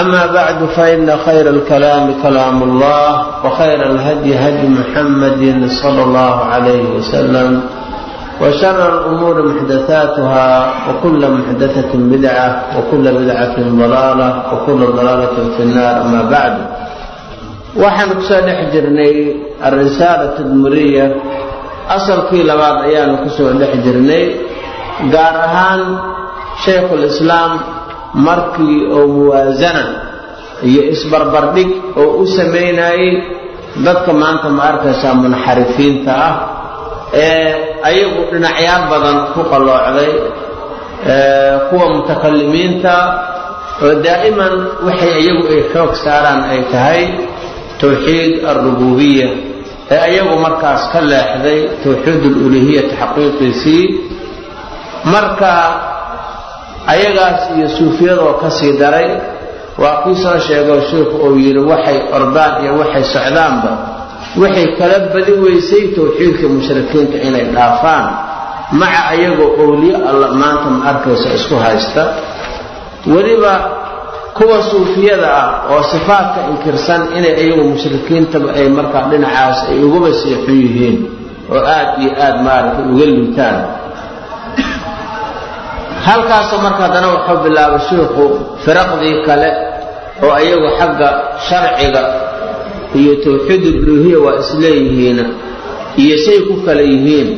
أما بعد فإن خير الكلام كلام الله وخير الهدي هدي محمد صلى الله عليه وسلم وشر الأمور محدثاتها وكل محدثة بدعة وكل بدعة ضلالة وكل ضلالة في النار أما بعد waxaan kusoo dhex jirnay alrisaala tadmuriya asalkii labaad ayaanu kusoo dhex jirnay gaar ahaan shaykhulislaam markii oo muwaasana iyo isbarbardhig oo u samaynayay dadka maanta ma arkaysaa munxarifiinta ah ee ayagu dhinacyaal badan ku qalloocday kuwa mutakalimiinta oo daa'iman waxay iyagu ay xoog saaraan ay tahay towxiid alrububiya ee ayagu markaas ka leexday towxiid aluluhiyati xaqiiqiisii marka ayagaas iyo suufiyadoo ka sii daray waa kii soo sheego sheikhu uu yidhi waxay ordaan iyo waxay socdaanba. Waxay kala badi weysay towxiidka mushrikiinta inay dhaafaan. Maca ayagoo owliye alla maanta ma arkaysa isku haysta. Weliba kuwa suufiyada ah oo sifaadka inkirsan inay iyagu mushrikiintaba ay markaa dhinacaas ay ugaba seexun yihiin oo aad iyo aad maaragtay uga liitaan halkaasoo marka haddana wuxuu bilaabay shiikhu firaqdii kale oo ayagu xagga sharciga iyo towxiid uluhiya waa isleeyihiin iyo say ku kale yihiin.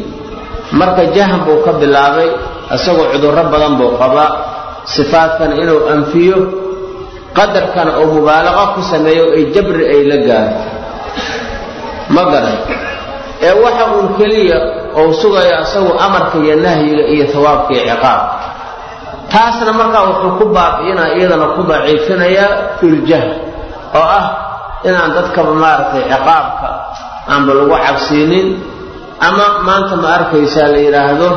Marka jahan buu ka bilaabay isagoo cudurro badan buu qabaa sifaadkana inuu anfiyo qadarkana oo mubaalaqo ku sameeyo ay jabri ay la gaarto. Ma garan. Ee waxa uun keliya ou sugayo isagu amarka iyo nahyiga iyo hawaabka iyo ciqaabka taasna markaa wuxuu ku baabi'inaa iyadana ku daciifinayaa filjahl oo ah inaan dadkaba maaragtay ciqaabka aanba lagu cabsiinin ama maanta ma arkaysaa la yidhaahdo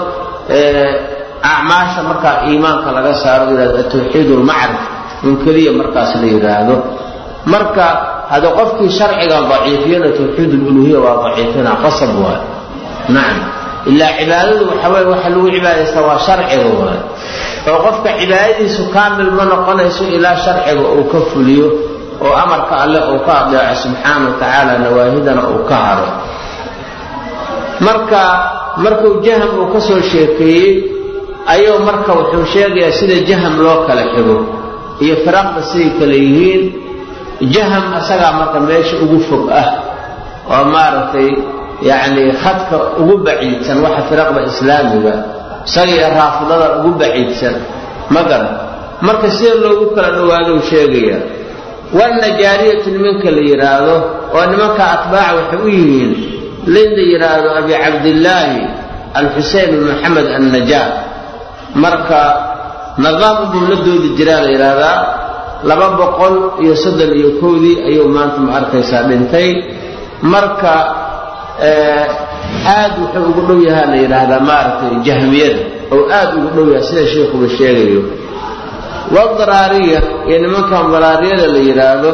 acmaasha markaa iimaanka laga saaro yidhahdo atawxiid ulmacrif un keliya markaas la yidhaahdo marka hada qofkii sharciga daciifiyana tawxiid ululuhiya waa daciifina qasab waay. Nacam ilaa cibaadadu waxaweye waxa lagu cibaadaystaa waa sharciga waay oo qofka cibaadadiisu kaamil ma noqonayso ilaa sharciga uu ka fuliyo oo amarka alleh uu ka adeeco subxaana wa tacaala nawaahidana uu ka haro. Marka markuu jaham uu ka soo sheekeeyey ayuu marka wuxuu sheegayaa sida jaham loo kala xigo iyo firaqda siday kale yihiin. Jaham isagaa marka meesha ugu fog ah oo maaragtay yacni khadka ugu baciidsan waxa firaqda islaamiga isagiyo raafidada ugu baciidsan. Ma garan. Marka sida loogu kala dhowaadou sheegayaa walnajaariyatu nimanka la yidhaahdo oo nimanka atbaaca waxay u yihiin lin la yidhaahdo abi cabdillaahi alxusein bin maxamed annajaar. Marka nidaam buu la doodi jiraa la yidhaahdaa laba boqol iyo soddon iyo kowdii ayuu maanta ma arkaysaa dhintay. Marka aad wuxuu ugu dhow yahaa la yidhaahdaa maaragtay jahmiyada oo aad ugu dhow yaha sida sheikuba sheegayo. Wadaraariya iyo nimankan daraariyada la yidhaahdo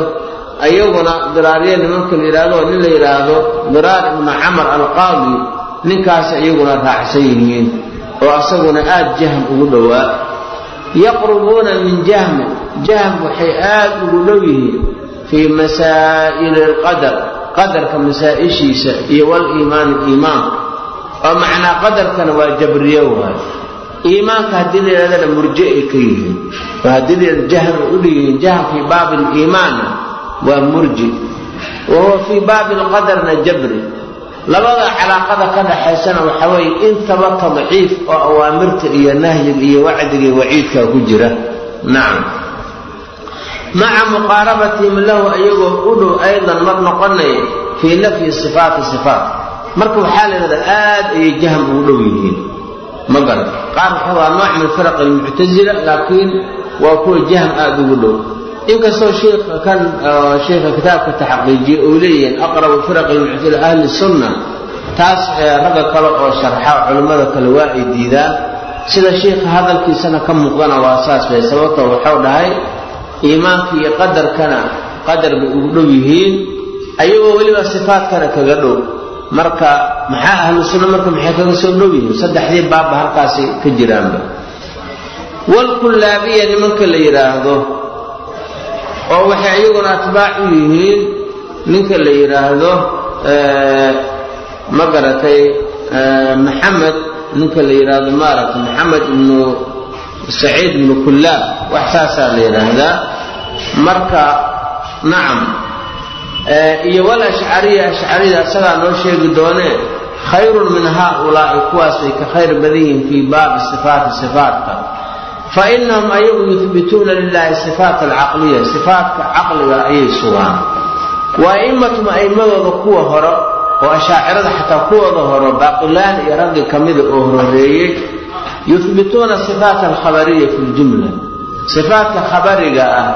ayaguna diraariya nimanka la yidhaahdo nin la yidhaahdo diraar ibnu camar alqaadi ninkaas iyaguna raacsan yihiin oo asaguna aad jahm ugu dhowaa. Yaqrubuuna min jahmin jahm waxay aad ugu dhow yihiin fii masaa'ili alqadar qadarka masaa-ishiisa iyo waliimaani iimaanka oo macnaa qadarkana waa jabriye waayo iimaanka haddii la yidhahdana murje ay ka yihiin. Oo haddii la yidhahdo jahm ay u dhigihiin jahm fii baabi aliimaanna waa murji wa huwa fii baabi alqadarna jabri. Labada calaaqada ka dhaxaysana waxaa weeye intaba tadciif oo awaamirta iyo nahyiga iyo wacdiga iyo waciidka ku jira. Nacam maca muqaarabatihim lahu ayagoo u dhow aydan mar noqonaya fii nafyi sifaati sifaat. Marka waxaa la yidhahdaa aad ayay jahm ugu dhow yihiin. Ma garan. Qaar waxa waa nooc min firaq almuctasila laakiin waa kuwa jahm aada ugu dhow. Inkastoo sheikha kan sheikha kitaabka taxqiijiye uu leeyihiin aqrabu firaq almuctasila ahli sunna taas ragga kale oo sharxa culimmada kale waa ay diidaan. Sida sheikha hadalkiisana ka muuqdana waa saas bay sababtoo waxau dhahay iimaanka iyo qadarkana qadar bay ugu dhow yihiin ayagoo weliba sifaatkana kaga dhow. Marka maxaa ahlu sunna marka maxay kaga soo dhow yihiin? Saddexdii baabba halkaasi ka jiraanba. Walkullaabiya nimanka la yidhaahdo oo waxay iyaguna atbaac u yihiin ninka la yidhaahdo ma garatay maxamed ninka la yidhaahdo maaragtay maxamed ibnu saciid ibnu kullaab wax saasaa la yidhaahdaa. Marka nacam iyo wal ashcariya ashcariyada asagaa noo sheegi doonee khayrun min haaulaa'i kuwaas way ka khayr badan yihiin fii baabi sifaati sifaatka. Fa inahum ayagu yuhbituuna lilahi sifaat alcaqliya sifaatka caqliga ayay sugaan. Wa a'immatum a'immadooda kuwa hore oo ashaacirada xataa kuwooda hore baaqilaan iyo raggi ka mida oo horhoreeyey yuhbituuna sifaat alkhabariya fi ljumla. Sifaatka khabariga ah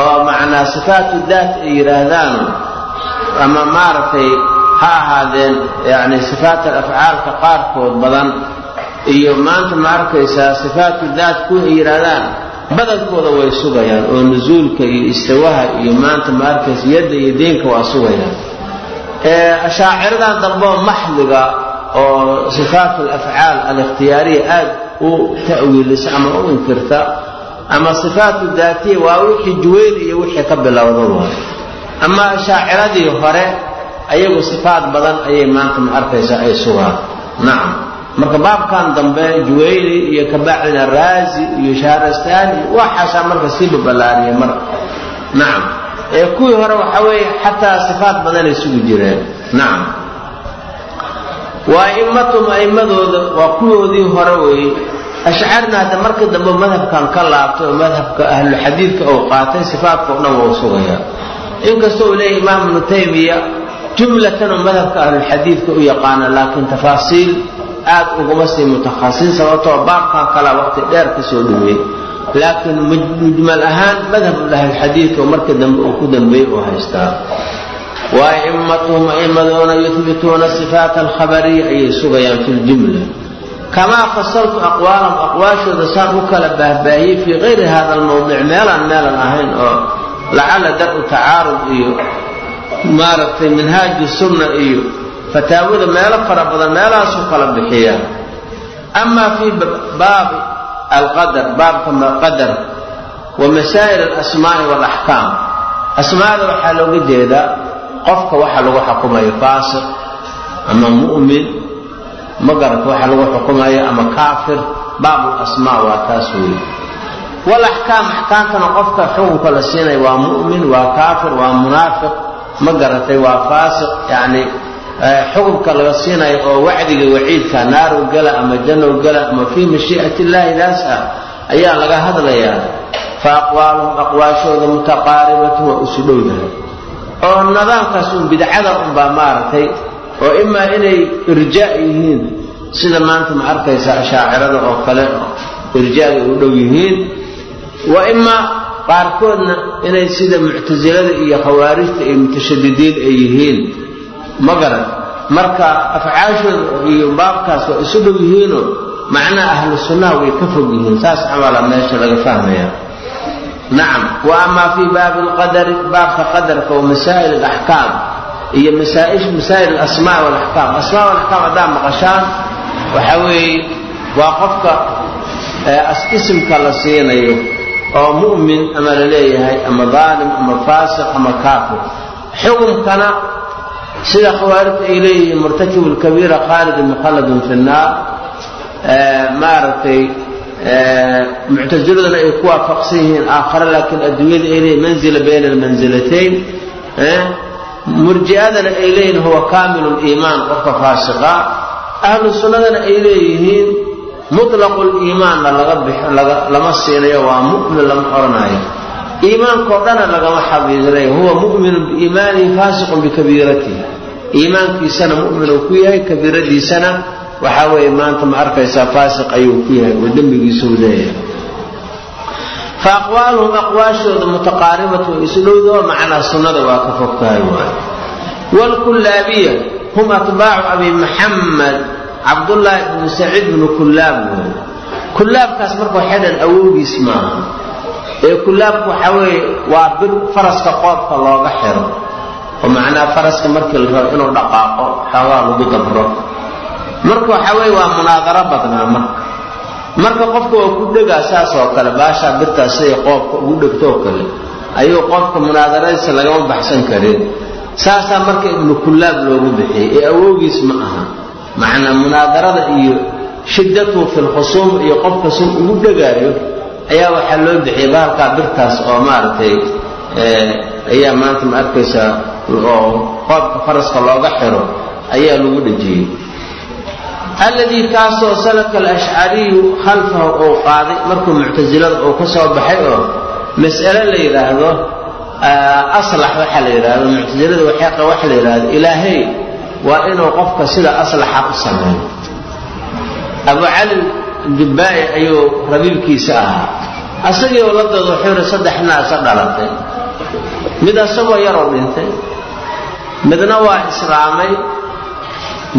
oo macnaa sifaatu daat ay yidhaahdaan ama maaragtay ha ahaadeen yani sifaat alafcaalka qaarkood badan iyo maanta ma arkaysaa sifaatu daat kuwa ay yidhaahdaan. Badankooda way sugayaan oo nusuulka iyo istawaha iyo maanta ma arkaysa yadda iyo deenka waa sugayaan. Ashaaciradan dambeo maxdiga oo sifaat alafcaal alikhtiyaariya aad u ta'wiilisa ama u inkirta ama sifaatu daatiya waa wixii juwayl iyo wixii ka bilowda ama ashaaciradii hore ayagu sifaat badan ayay maanta ma arkaysaa ay sugaan. Nacam marka baabkan dambe juwayli iyo kabacdina raazi iyo shahrastani waxaasaa marka sii babalaariya marka nacam ee kuwii hore waxaa weeye xataa sifaat badanay sugi jireen. Nacam wa a'immatum a'immadooda waa kuwoodii hore weeye. Ashcarina hadda markii dambe madhabkan ka laabtay oo madhabka ahluxadiidka uu qaatay sifaatka o dhan wau sugayaa. Inkastoo uu leeyahy imaam ibnu taymiya jumlatan oo madhabka ahlulxadiidka u yaqaana laakiin tafaasiil aad uguma sii mutakhasisin sababtoo baabkan kalaa waqti dheer ka soo dhaweey laakiin mujmal ahaan madhabul ahlulxadiidka oo markii dambe uu ku dambeeyey uu haystaa wa a'immatuhum a'immadoona yuhbituuna sifaat alkhabariya ayay sugayaan fi ljumla kamaa fasaltu aqwaalahum aqwaashooda saan u kala baahbaahiyey fii kayri hada almawdic meelaan meelan ahayn oo lacala dar-u tacaarud iyo maaragtay minhaaju sunna iyo fataawada meelo fara badan meelahaasuu kala bixiya. Amaa fii baabi alqadar baabka qadar wa masaa'il alasmaa'i waalaxkaam asmaada waxaa looga jeedaa qofka waxa lagu xukumayo faasiq ama mu'min ma garata waxa lagu xukumayo ama kaafir baabul asmaa waa taas weeye. Walaxkaam axkaamtana qofka xukunka la siinaya waa mu'min waa kaafir waa munaafiq ma garatay waa faasiq. Yacni xukunka laga siinayo oo wacdiga waciidka naarow gala ama jannow gala ama fii mashii'ati illaahi daas ah ayaa laga hadlayaa fa aqwaaluhum aqwaashooda mutaqaaribatu waa isu dhow yahay oo nidaamkaas un bidcada unbaa maaragtay oo imaa inay irjaa yihiin sida maanta ma arkaysa ashaacirada oo kale irjaaga u dhow yihiin wa imaa qaarkoodna inay sida muctasilada iyo khawaarijta iyo mutashadidiin ay yihiin. Ma garan. Marka afcaashooda iyo baabkaas waa isu dhow yihiinoo macnaha ahlu sunnaha way ka fog yihiin saas camala meesha laga fahmaya nacam wa amaa fii baabi lqadari baabka qadarka wa masaa'il alaxkaam iyo masaa'il alasmaa walaxkaam asmaa walaxkaam haddaa maqashaan waxaa weeye waa qofka isimka la siinayo oo mu'min ama la leeyahay ama daalim ama faasiq ama kaafir. Xukumkana sida khawaarijta ay leeyihiin murtakibu lkabiira khaalidun mukhalladun fi nnaar maaragtay muctasiladuna ay ku waafaqsan yihiin aakhare laakiin adduunyada ay leeyihiin manzila bayna almanzilatayn murji'adana ay leeyihiin huwa kaamilu liimaan qofka faasiqa. Ahlu sunnadana ay leeyihiin mutlaqu liimaanna laga lama siinayo waa mu'min lama odhanayo iimaankao dhana lagama xabiisnayo huwa mu'minun biiimaanihi faasiqun bikabiiratihi iimaankiisana mu'minuu ku yahay kabiiradiisana waxaa weeye maanta ma arkaysaa faasiq ayuu ku yahay oo dembigiisuu leeyahay. Fa aqwaaluhum aqwaashooda mutaqaaribatu way isu dhowdoo macnaa sunnada waa ka fog tahay waay waalkullaabiya hum atbaacu abi maxamed cabdullaahi ibnu saciid bnu kullaab wey kullaabkaas marka waxay dhan awowgiis maaha ee kullaabku waxaa weeye waa bir faraska qoobka looga xiro oo macnaha faraska markii la rabo inuu dhaqaaqo xoogaa lagu dabro marka waxaa weeye waa munaadaro badnaa marka. Marka qofka waa ku dhegaa saas oo kale baashaa birtaas siday qoobka ugu dhegtoo kale ayuu qofka munaadaradiisa lagama baxsan karin. Saasaa marka ibnu kullaab loogu bixiyey ee awowgiis ma aha. Macnaa munaadarada iyo shiddatu fi lkhusuum iyo qofka sun ugu dhegaayo ayaa waxaa loo bixiyey bahalkaa birtaas oo maaragtay ayaa maanta ma arkaysaa oo qoobka faraska looga xiro ayaa lagu dhejiyey alladii kaasoo salaka alashcariyu khalfahu uu qaaday markuu muctasilada uu ka soo baxay oo mas'ale la yidhaahdo aslax waxaa la yidhaahdo muctasilada waxeeqa waxa la yidhaahdo ilaahay waa inuu qofka sida aslaxa u sameeyo. Abu cali jubbaa'i ayuu rabiibkiisa ahaa. Asagii oo la dooda wuxuu yidhi saddex naasa dhalatay. Mid asagoo yaroo dhintay midna waa islaamay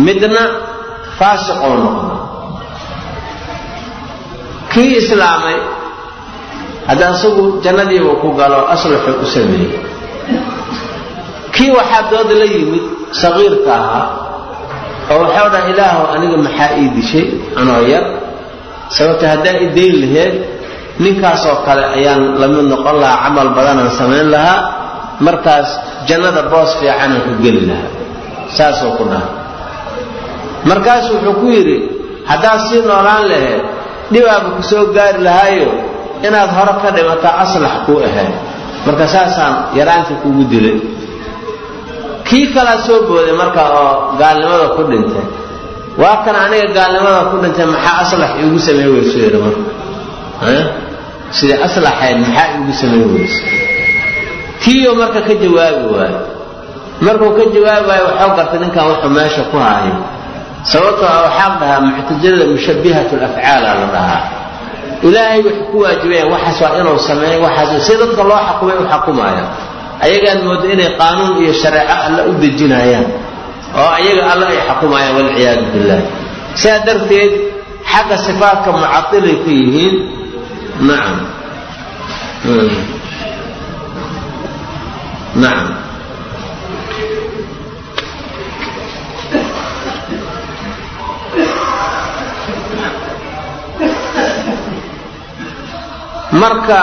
midna faasiqoo noqda kii islaamay hadda asagu jannadiiba ku galo aslaxuu u sameeyey. Kii waxaa dooda la yimid saqiirka ahaa oo waxau dhaha ilaahu aniga maxaa ii dishay? Anoo yar. Sababta haddaa i laheed ninkaasoo kale ayaan la mid noqon lahaa camal badanaan samayn lahaa. Markaas jannada boos fiicanaan ka geli lahaa. Saasuu ku dhaha markaasu wuxuu ku yidhi haddaad sii noolaan laheed dhibaaba ku soo gaari lahaayo inaad hore ka dhimataa aslax kuu ahayd. Marka saasaan yaraanta kugu dilay. Kii kalaa soo booday marka oo gaalnimada ku dhintay? Waa kan aniga gaalnimada ku dhintay maxaa aslax iigu samayn weyso yidhi marka? Sidai aslaxayd maxaa iigu samayn weyso? Kiiyo marka ka jawaabi waayo. Markuu ka jawaabi waayo waxuu gartay ninkan wuxuu meesha ku haayo sababtoo ah waxaa dhahaa muctasilada mushabbihatu lafcaala la dhahaa. Ilaahay waxay ku waajibayaan waxaas waa inuu sameeyo waxaas si dadka loo xakumay u xukumaaya ayagaad moodo inay qaanuun iyo shareeco alla u dejinayaan oo ayaga alla ay xukumayaan walciyaadu billah sidaa darteed xagga sifaatka mucatilay ka yihiin nacam nacam marka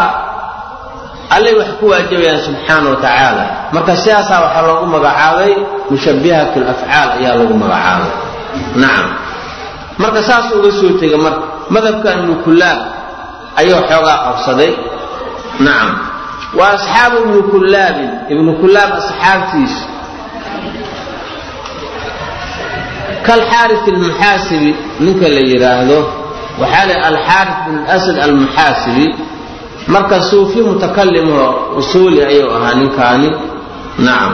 allay wax ku waajibayaan subxaana wa tacaala marka sidaasaa waxaa loogu magacaabay mushabbihat lafcaal ayaa lagu magacaabay. Nacam marka saas uga soo tegay marka madhabka ibnu kullaab ayuu xoogaa qabsaday. Nacam wa asxaabu ibnu kullaabin ibnu kullaab asxaabtiisa kalxaaris almuxaasibi ninka la yidhaahdo waxaa la alxaaris bin asad almuxaasibi marka suufi mutakalimho usuuli ayuu ahaa ninkaani. Nacam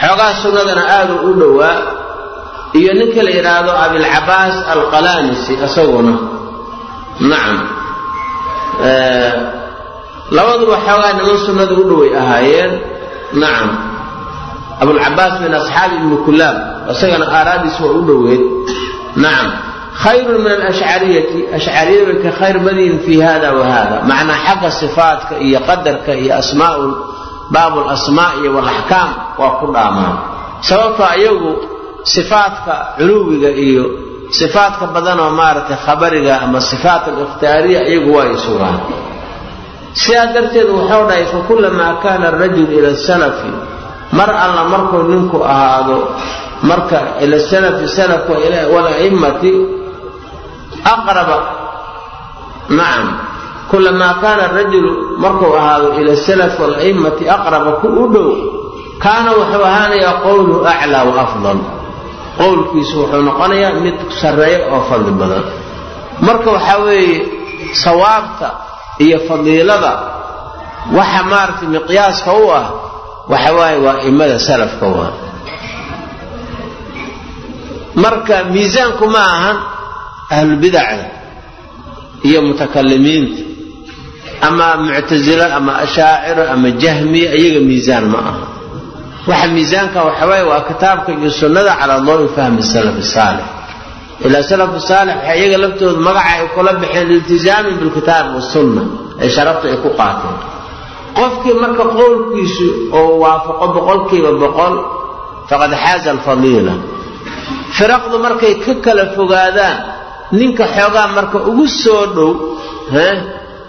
xoogaa sunnadana aadu u dhowaa. Iyo ninka la yidhaahdo abilcabaas alqalaanisi isaguna nacam labaduba xoogaa niman sunnada u dhoway ahaayeen. Nacam abulcabaas min asxaabi ibni kulaab isagana aaraadiis waa u dhoweed nacam khayrun min alashcariyati ashcariyada ka khayr badiyin fii hada wa hada macnaa xagga sifaatka iyo qadarka iyo asmaa baabu lasmaa iyo walaxkaam waa ku dhaamaan sababtoo ayagu sifaatka culuwiga iyo sifaatka badanoo maaragtay khabariga ama sifaat alikhtiyaariya iyagu waa ay sugaan sidaa darteed wuxuu dhahay fakulamaa kaana arajul ila salafi mar alla markuu ninku ahaado marka ila salafi salafka wala'immati aqraba. Nacam. Kulamaa kaana arajulu markuu ahaado ila salaf wala'immati aqraba ku u dhow kaana wuxuu ahaanayaa qowlu aclaa wa afdal. Qowlkiisu wuxuu noqonayaa mid sarreeya oo fadli badan. Marka waxaa weeye sawaabta iyo fadiilada waxa maaragtay miqyaaska u ah waa imada salafka waa marka miisaanku ma ahan ahlubidacda iyo mutakalimiinta ama muctasilo ama ashaaciro ama jahmiya iyaga miisaan ma aha. Waxa miisaanka waxa waaye waa kitaabka iyo sunnada calaa dawi fahmi salafi saalix. Ilaa salafu saalix waxay iyaga laftooda magaca ay kula baxeen iltizaamin bilkitaab wasunna ay sharafta ay ku qaateen. Qofkii marka qowlkiisu oo waafaqo boqolkiiba boqol faqad xaaza alfadiila. Firaqdu markay ka kala fogaadaan ninka xoogaa marka ugu soo dhow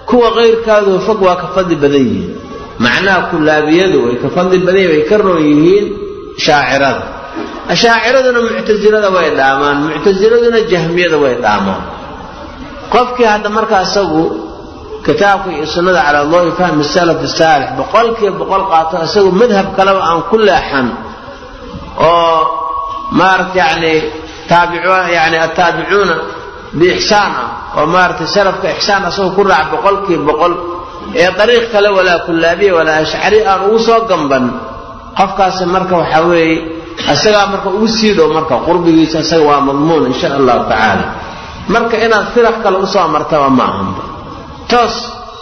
kuwa kayrkaadoo fog waa ka fadli badan yihiin. Macnaha kulaabiyadu way ka fadli badan yihiin way ka roon yihiin shaacirada. Ashaaciraduna muctasilada way dhaamaan muctasiladuna jahmiyada way dhaamaan. Qofkii hadda marka isagu kitaabka iyo sunnada calaa dawi fahmi salaf saalix boqolkiiba boqol qaato isagu madhab kaleba aan ku leexan oo maarata yani yani attaabicuuna biixsaan ah oo maaratay salafka ixsaan asagoo ku raac boqolkiiba boqol ee dariiq kale walaa kullaabiya walaa ashcari aan ugu soo gamban qofkaasi marka waxaa weeye isagaa marka ugu sii dhow marka qurbigiisa isaga waa madmuun insha allahu tacaala marka inaad firaq kale u soo martaba ma ahanba toos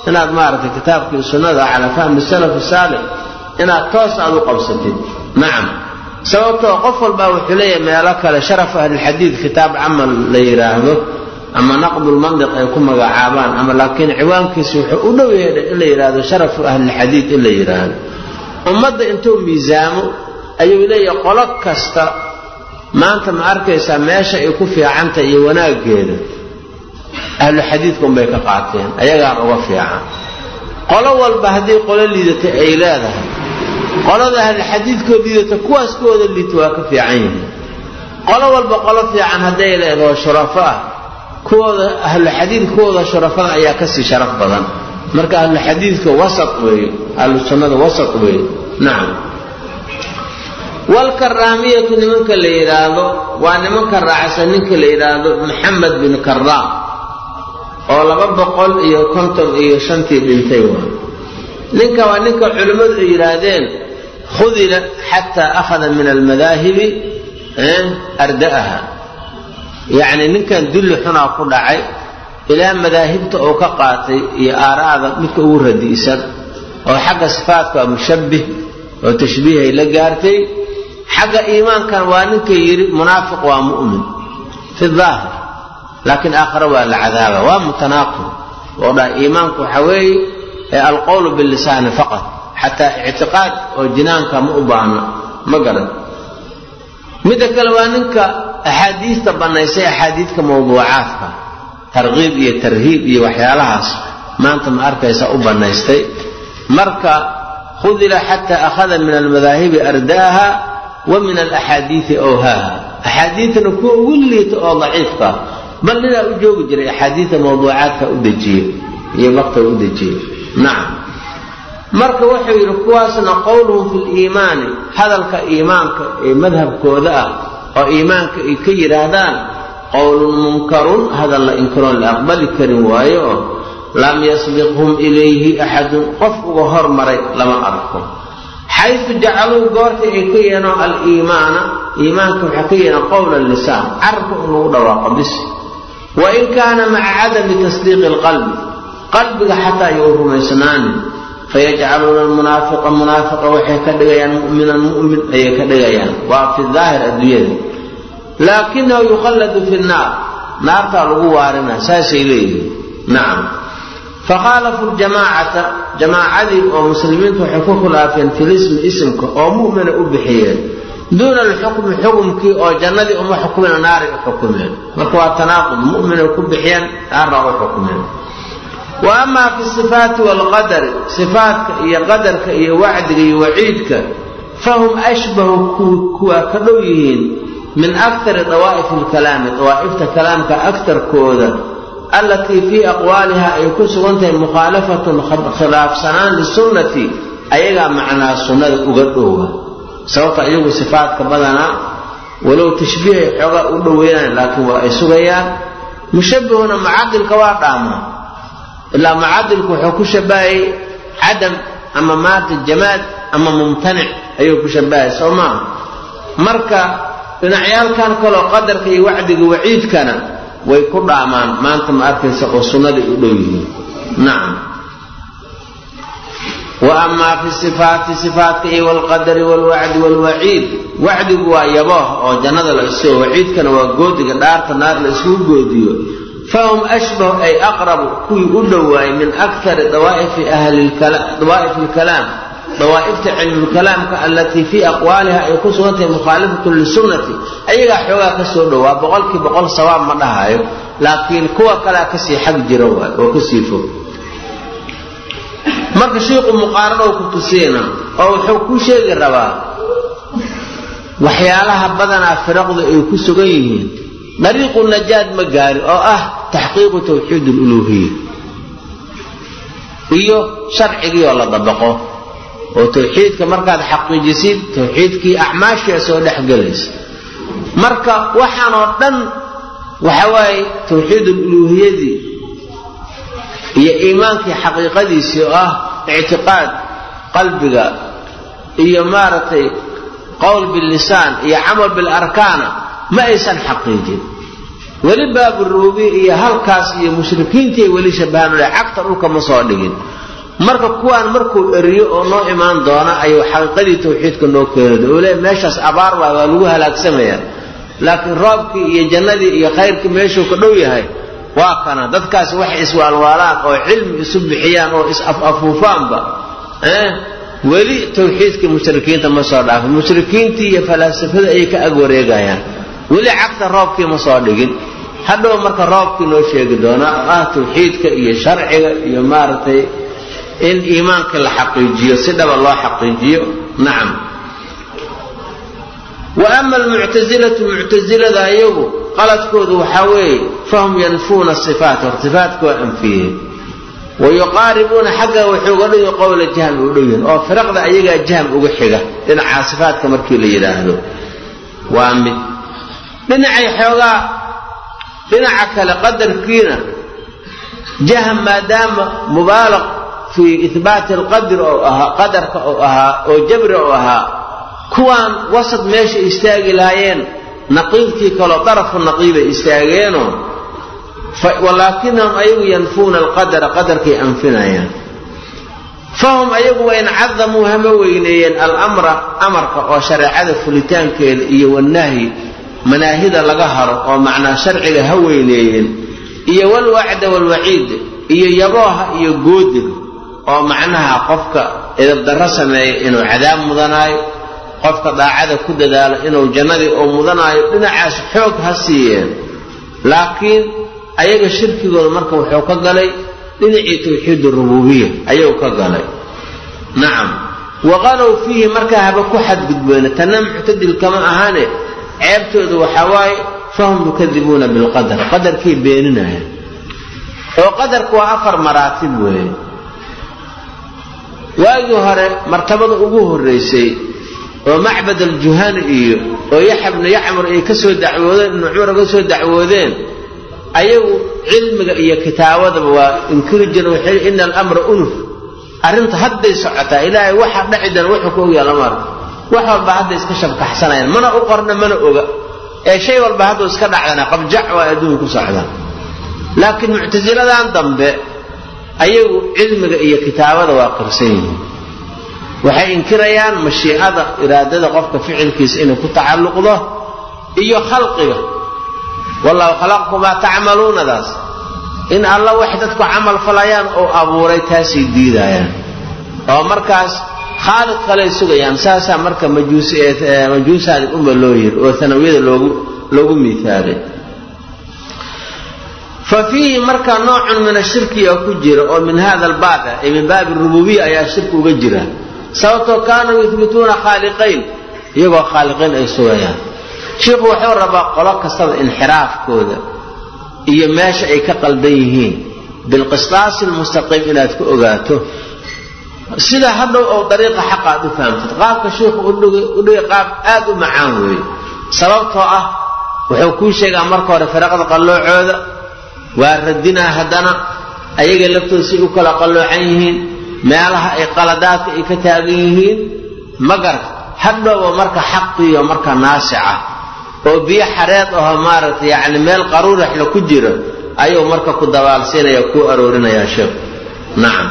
inaad maaragtay kitaabkii sunnada calaa fahmi salafi saalix inaad toos aad u qabsatid nacam sababtoo qof walbaa wuxuu leeyahay meelo kale sharafu ahlilxadiid kitaab camal la yidhaahdo ama naqdulmandiq ay ku magacaabaan ama laakiin ciwaankiisa wuxuu u dhow yahay in la yidhaahdo sharafu ahlilxadiid in la yidhaahdo ummadda intuu miisaamo ayuu leeyahay qolo kasta maanta ma arkaysaa meesha ay ku fiicanta iyo wanaaggeeda. Ahlu xadiidka unbay ka qaateen ayagaan uga fiican. Qolo walba haddii qolo liidatay ay leedahay qolada ahlu xadiidkoo liidata kuwaas kuwooda liita waa ka fiican yihiin. Qolo walba qolo fiican hadday leedaho shurafo ah. Kuwooda ahlu xadiid kuwooda shurafada ayaa ka sii sharaf badan. Marka ahlu xadiidka wasat weeye ahlu sunnada wasat weeye nacam walkaraamiyatu nimanka la yidhaahdo waa nimanka raacsan ninka la yidhaahdo maxamed bin karaam oo laba boqol iyo konton iyo shantii dhintay waa. Ninka waa ninka culimmadu ay yidhaahdeen khudila xataa akhada min almadaahibi arda'aha yacni ninkan dulli xunaa ku dhacay ilaa madaahibta oo ka qaatay iyo aara'da midka ugu radi'san oo xagga sifaadka waa mushabbih oo tashbiihay la gaartay xagga iimaankan waa ninka yidhi munaafiq waa mu'min fi daahir laakiin aakhare waa la cadaaba waa xataa ictiqaad oo jinaanka ma u baahna ma garan. Midda kale waa ninka axaadiista bannaysay axaadiidka mawduucaadka tarkiib iyo tarhiib iyo waxyaalahaas maanta ma arkaysa u bannaystay. Marka khudila xataa akhada min almadaahibi ardaaha wa min alaxaadiidi awhaaha. Axaadiidtana kuwa ugu liita oo daciifka bal ninaa u joogi jiray axaadiida mawduucaadka u dejiye iyo bakta u dejiye. Nacam marka wuxuu yidhi kuwaasna qowluhum fi liimaani hadalka iimaanka ee madhabkooda ah oo iimaanka ay ka yidhaahdaan qowlun munkarun hadal la inkaroon la aqbali karin waayo oo lam yasbiqhum ilayhi axadun qof uga hormaray lama arko. Xaysu jacaluu goortii ay ka yeeno aliimaana iimaanka waxaa ka yeena qowla lisaan carabka in lagu dhawaaqo bis. Wain kaana maca cadami tasdiiqi alqalbi qalbiga xataa ayuu rumaysnaanin fayajcaluuna almunaafiqa munaafiqa waxay ka dhigayaan mu'minan mu'min ayay ka dhigayaan waa fi daahir adduunyada laakinahu yukhalladu fi nnaar naartaa lagu waarinaa saasay leeyihiin nacam fakhaalafu ljamaacata jamaacadii oo muslimiintu waxay ku khilaafeen filismi isimka oo mu'mina u bixiyeen duuna alxukmi xukumkii oo jannadii uma xukumeen naaray u xukumeen marka waa tanaaqud mu'minay ku bixiyeen naarna u xukumeen wa amaa fi sifaati waalqadari sifaatka iyo qadarka iyo wacdiga iyo waciidka fahum ashbahu kuwaa ka dhow yihiin min akari dawaa'ifi alkalaami dawaa'ifta kalaamka aktarkooda allatii fii aqwaaliha ay ku sugan tahay mukhaalafatun khilaafsanaan lisunnati ayagaa macnaa sunnada uga dhowa sababta iyagu sifaadka badanaa walow tashbiihay xoogaa u dhoweynaan laakiin waa ay sugayaan mushabbihuna mucadilka waa dhaamaa ilaa mucadilku wuxuu ku shabahayay cadam ama maanta jamaad ama mumtanic ayuu ku shabahaya soo maaha marka dhinacyaalkan kaloo qadarka iyo wacdiga waciidkana way ku dhaamaan maanta ma arkaysa oo sunnaday u dhow yihiin nacam wa amaa fi sifaati sifaatka iyo walqadari walwacdi walwaciid wacdigu waa yabooh oo jannada la iso waciidkana waa goodiga dhaarta naar la isugu goodiyo fahum ashbahu ay aqrabu kuwii u dhowaayay min akari dawaa'if lkalaam dawaa'ifta cilmulkalaamka allatii fii aqwaaliha ay ku sugantahay mukhaalifatu lisunnati ayagaa xoogaa ka soo dhowaa boqolkii boqol sawaab ma dhahayo laakiin kuwa kalea ka sii xag jira waay oo ka sii fog marka shiiku muqaaranow ku tusiina oo wuxuu ku sheegi rabaa waxyaalaha badanaa firaqdu ay ku sugan yihiin dariiqu najaad ma gaari oo ah taxqiiqu tawxiid aluluuhiya iyo sharcigii oo la dabaqo oo tawxiidka markaad xaqiijisid tawxiidkii acmaashia soo dhex gelaysa marka waxaan oo dhan waxa waaye tawxiid aluluuhiyadii iyo iimaankii xaqiiqadiisii oo ah ictiqaad qalbiga iyo maaragtay qowl billisaan iyo camal bilarkaana ma aysan xaqiijin weli baaburububiya iyo halkaas iyo mushrikiintii weli shabahanule cagta dhulka ma soo dhigin. Marka kuwaan markuu eriyo oo noo imaan doona ayuu xaqiiqadii tawxiidka noo keenada oo meeshaas abaar waay waa lagu halaagsamaya laakiin roobkii iyo jannadii iyo khayrkii meeshuu ka dhow yahay waa kana. Dadkaas waxay iswaalwaalaan oo cilmi isu bixiyaan oo is-af-afuufaanba weli tawxiidkii mushrikiinta ma soo dhaafin. Mushrikiintii iyo falaasafada ayay ka ag wareegayaan weli cagta roobkii ma soo dhigin. Hadhow marka roobkii noo sheegi doonaa oo ah tawxiidka iyo sharciga iyo maaragtay in iimaankii la xaqiijiyo si dhaba loo xaqiijiyo. Nacam. Wa ama almuctasilatu muctasilada ayagu qaladkoodu waxaa weeye fahum yanfuuna sifaat hor anfiyeen wa yuqaaribuuna xagga waxay uga dhigi qowla jahm u dhow yihiin oo firaqda ayagaa jahm uga xiga dhinaca sifaatka markii la yidhaahdo. Waa mid dhinacay xoogaa dhinaca kale qadarkiina jahm maadaama mubaalaq fii ihbaati alqadri oo ahaa qadarka oo ahaa oo jabri oo ahaa kuwaan wasad meesha istaagi lahaayeen naqiidkii kaloo darafu naqiiday istaageenoo walaakinahum ayagu yanfuuna alqadara qadarkay anfinayaan fahum ayagu wain cadamuu hama weyneeyeen alamra amarka oo shareecada fulitaankeeda iyo wanahyi manaahida laga haro oo macnaa sharciga ha weyneeyeen iyo walwacda walwaciid iyo yabooha iyo goodiga oo macnaha qofka edabdarro sameeya inuu cadaab mudanaayo qofka daacada ku dadaalo inuu jannadii oo mudanaayo dhinacaas xoog ha siiyeen. Laakiin ayaga shirkigooda marka wuxuu ka galay dhinacii tawxiid rububiya ayuu ka galay. Nacam waqalow fiihi markaa haba ku xadgudbeena tanna muctadil kama ahaane ceebtooda waxaa waaye fahum yukadibuuna bilqadar qadarkii beeninaya. oo qadarku waa afar maraatib weeye. waagii hore martabada ugu horraysay oo macbad aljuhani iyo oo yaxya bnu yacmur ay ka soo dacwoodeen ibnu cumar ka soo dacwoodeen ayagu cilmiga iyo kitaabadaba waa inkiri jireen waxay ina alamra unuf. Arrinta hadday socotaa ilaahay waxa dhacidan wuxuu ka ogyaa lama arko wax walba hadday iska shabkaxsanayaan. Mana u qorna mana oga. Ee shay walba hadduu iska dhacdana qabjac waa adduunka ku socdaan laakiin muctasiladan dambe ayagu cilmiga iyo kitaabada waa qirsan yihiin. Waxay inkirayaan mashiicada iraadada qofka ficilkiisa inay ku tacalluqdo iyo khalqiga. Wallahu khalaqakum maa tacmaluunadaas in alla wax dadku camal falayaan oo abuuray taasay diidayaan. Oo markaas khaaliq kaley sugayaan saasaa marka majuusaadi uma loo yiri oo sanawiyada loogu miisaalay fa fiihi marka noocun min ashirki oo ku jira oo min hada albaab ee min baabi rububiya ayaa shirki uga jira. Sababtoo kaanuu yuhbituuna khaaliqayn iyagoo khaaliqiin ay sugayaan. Shiikhu wuxuu rabaa qolo kastaba inxiraafkooda iyo meesha ay ka qaldan yihiin. Bilqistaasi almustaqiim inaad ku ogaato sida hadhow oo dariiqa xaqa aad u fahamtid. Qaabka sheikhu udhigay qaab aad u macaan weeye. Sababtoo ah wuxuu kuu sheegaa marka hore firaqda qalloocooda waa radinaa haddana ayaga laftooda si u kala qalloocan yihiin meelaha ay qaladaadka ay ka taagan yihiin magar hadhowba marka xaqiyo marka naasica oo biyo xareed aho maaragtay yacni meel qaruuraxla ku jiro ayuu marka ku dabaalsiinaya kuu aroorinayaa sheekhu nacam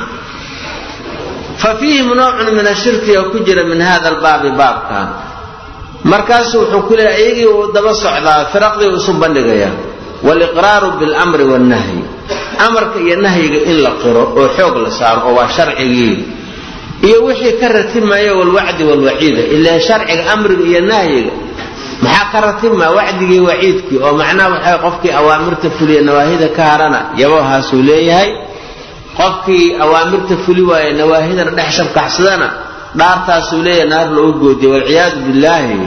fa fiihim noocun min ashirki oo ku jira min hada albaabi baabkan. Markaasuu wuxuu ku leeyahy iyagii uu daba socdaa firaqdii isu bandhigayaa. Waliqraaru bilamri wannahyi amarka iyo nahyiga in la qiro oo xoog la saaro oo waa sharcigii. Iyo wixii ka ratimaya walwacdi walwaciida ilaa sharciga amriga iyo nahyiga. Maxaa ka ratimaya wacdigii waciidkii? Oo macnaha waxay qofkii awaamirta fuliya nawaahida ka harana yabohaasuu leeyahay qofkii awaamirta fuli waaya nawaahidana dhex shabkaxsadana dhaartaasuu leeyahay naar loogu goodiya walciyaadu billaahi.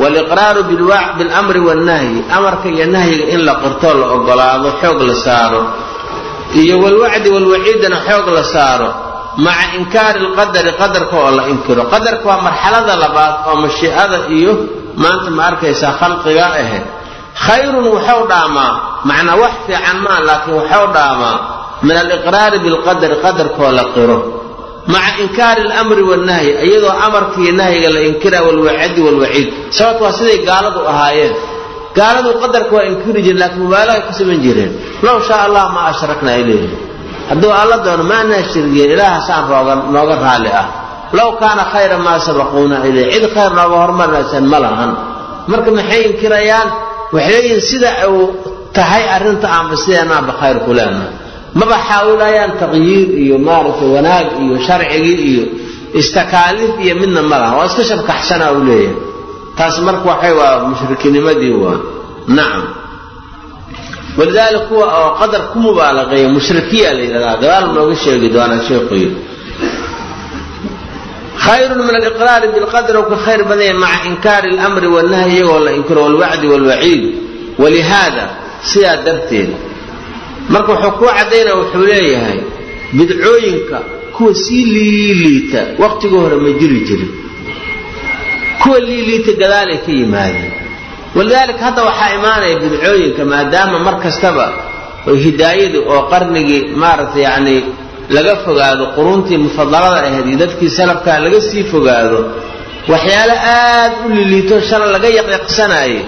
Waliqraaru bilamri wannahyi amarka iyo nahyiga in la qirtoo la ogolaado xoog la saaro. Iyo walwacdi walwaciidana xoog la saaro. Maca inkaari lqadari qadarka oo la inkiro. Qadarka waa marxalada labaad oo mashiicada iyo maanta ma arkaysaa khalqiga ahe khayrun waxau dhaamaa macnaa wax fiican maa laakiin waxau dhaamaa min aliqraari bilqadari qadarkoo la qiro maca inkaari alamri wannahyi iyadoo amarkiiyo nahyiga la inkira walwacdi walwaciid sababto waa siday gaaladu ahaayeen gaaladu qadarka waa inkiri jireen laakiin mubaalaga ku samayn jireen low shaa allah ma ashraknaa ilayhi hadduu alla doono maanaa shirgeen ilaahasaan nooga raalli ah low kaana khayra maa sabaquuna ilayh cid khayr nooga hormarnaysan ma lahan marka maxay inkirayaan waxay leeyihiin sida uu tahay arrinta aanba sideenaanba khayr ku maba xaawilayaan taqyiir iyo maaragtay wanaag iyo sharcigii iyo istakaaliif iyo midna ma laha waa iska shabkaxsanaa uu leeyahay taas marka waxay waa mushrikinimadii waa nacam walidaalika kuwa oo qadar ku mubaalaqeeya mushrikiya la yidhahdaa gadaal nooga sheegi doonaa sheekhuy khayrun min aliqraari bilqadri ou ka khayr badanya maca inkaari alamri wannahyi iyagoo la inkiro walwacdi walwaciid walihaada sidaa darteed marka wuxuu kuu caddaynaya wuxuu leeyahay bidcooyinka kuwa sii liiliita wakhtigii hore ma jiri jirin. Kuwa liiliita gadaalay ka yimaadeen. Walidaalika hadda waxaa imaanaya bidcooyinka maadaama mar kastaba hidaayadii oo qarnigii maaragtay yacni laga fogaado quruntii mufadalada ahayd iyo dadkii salafkaa laga sii fogaado waxyaalo aad u liliito shala laga yaqyaqsanaayay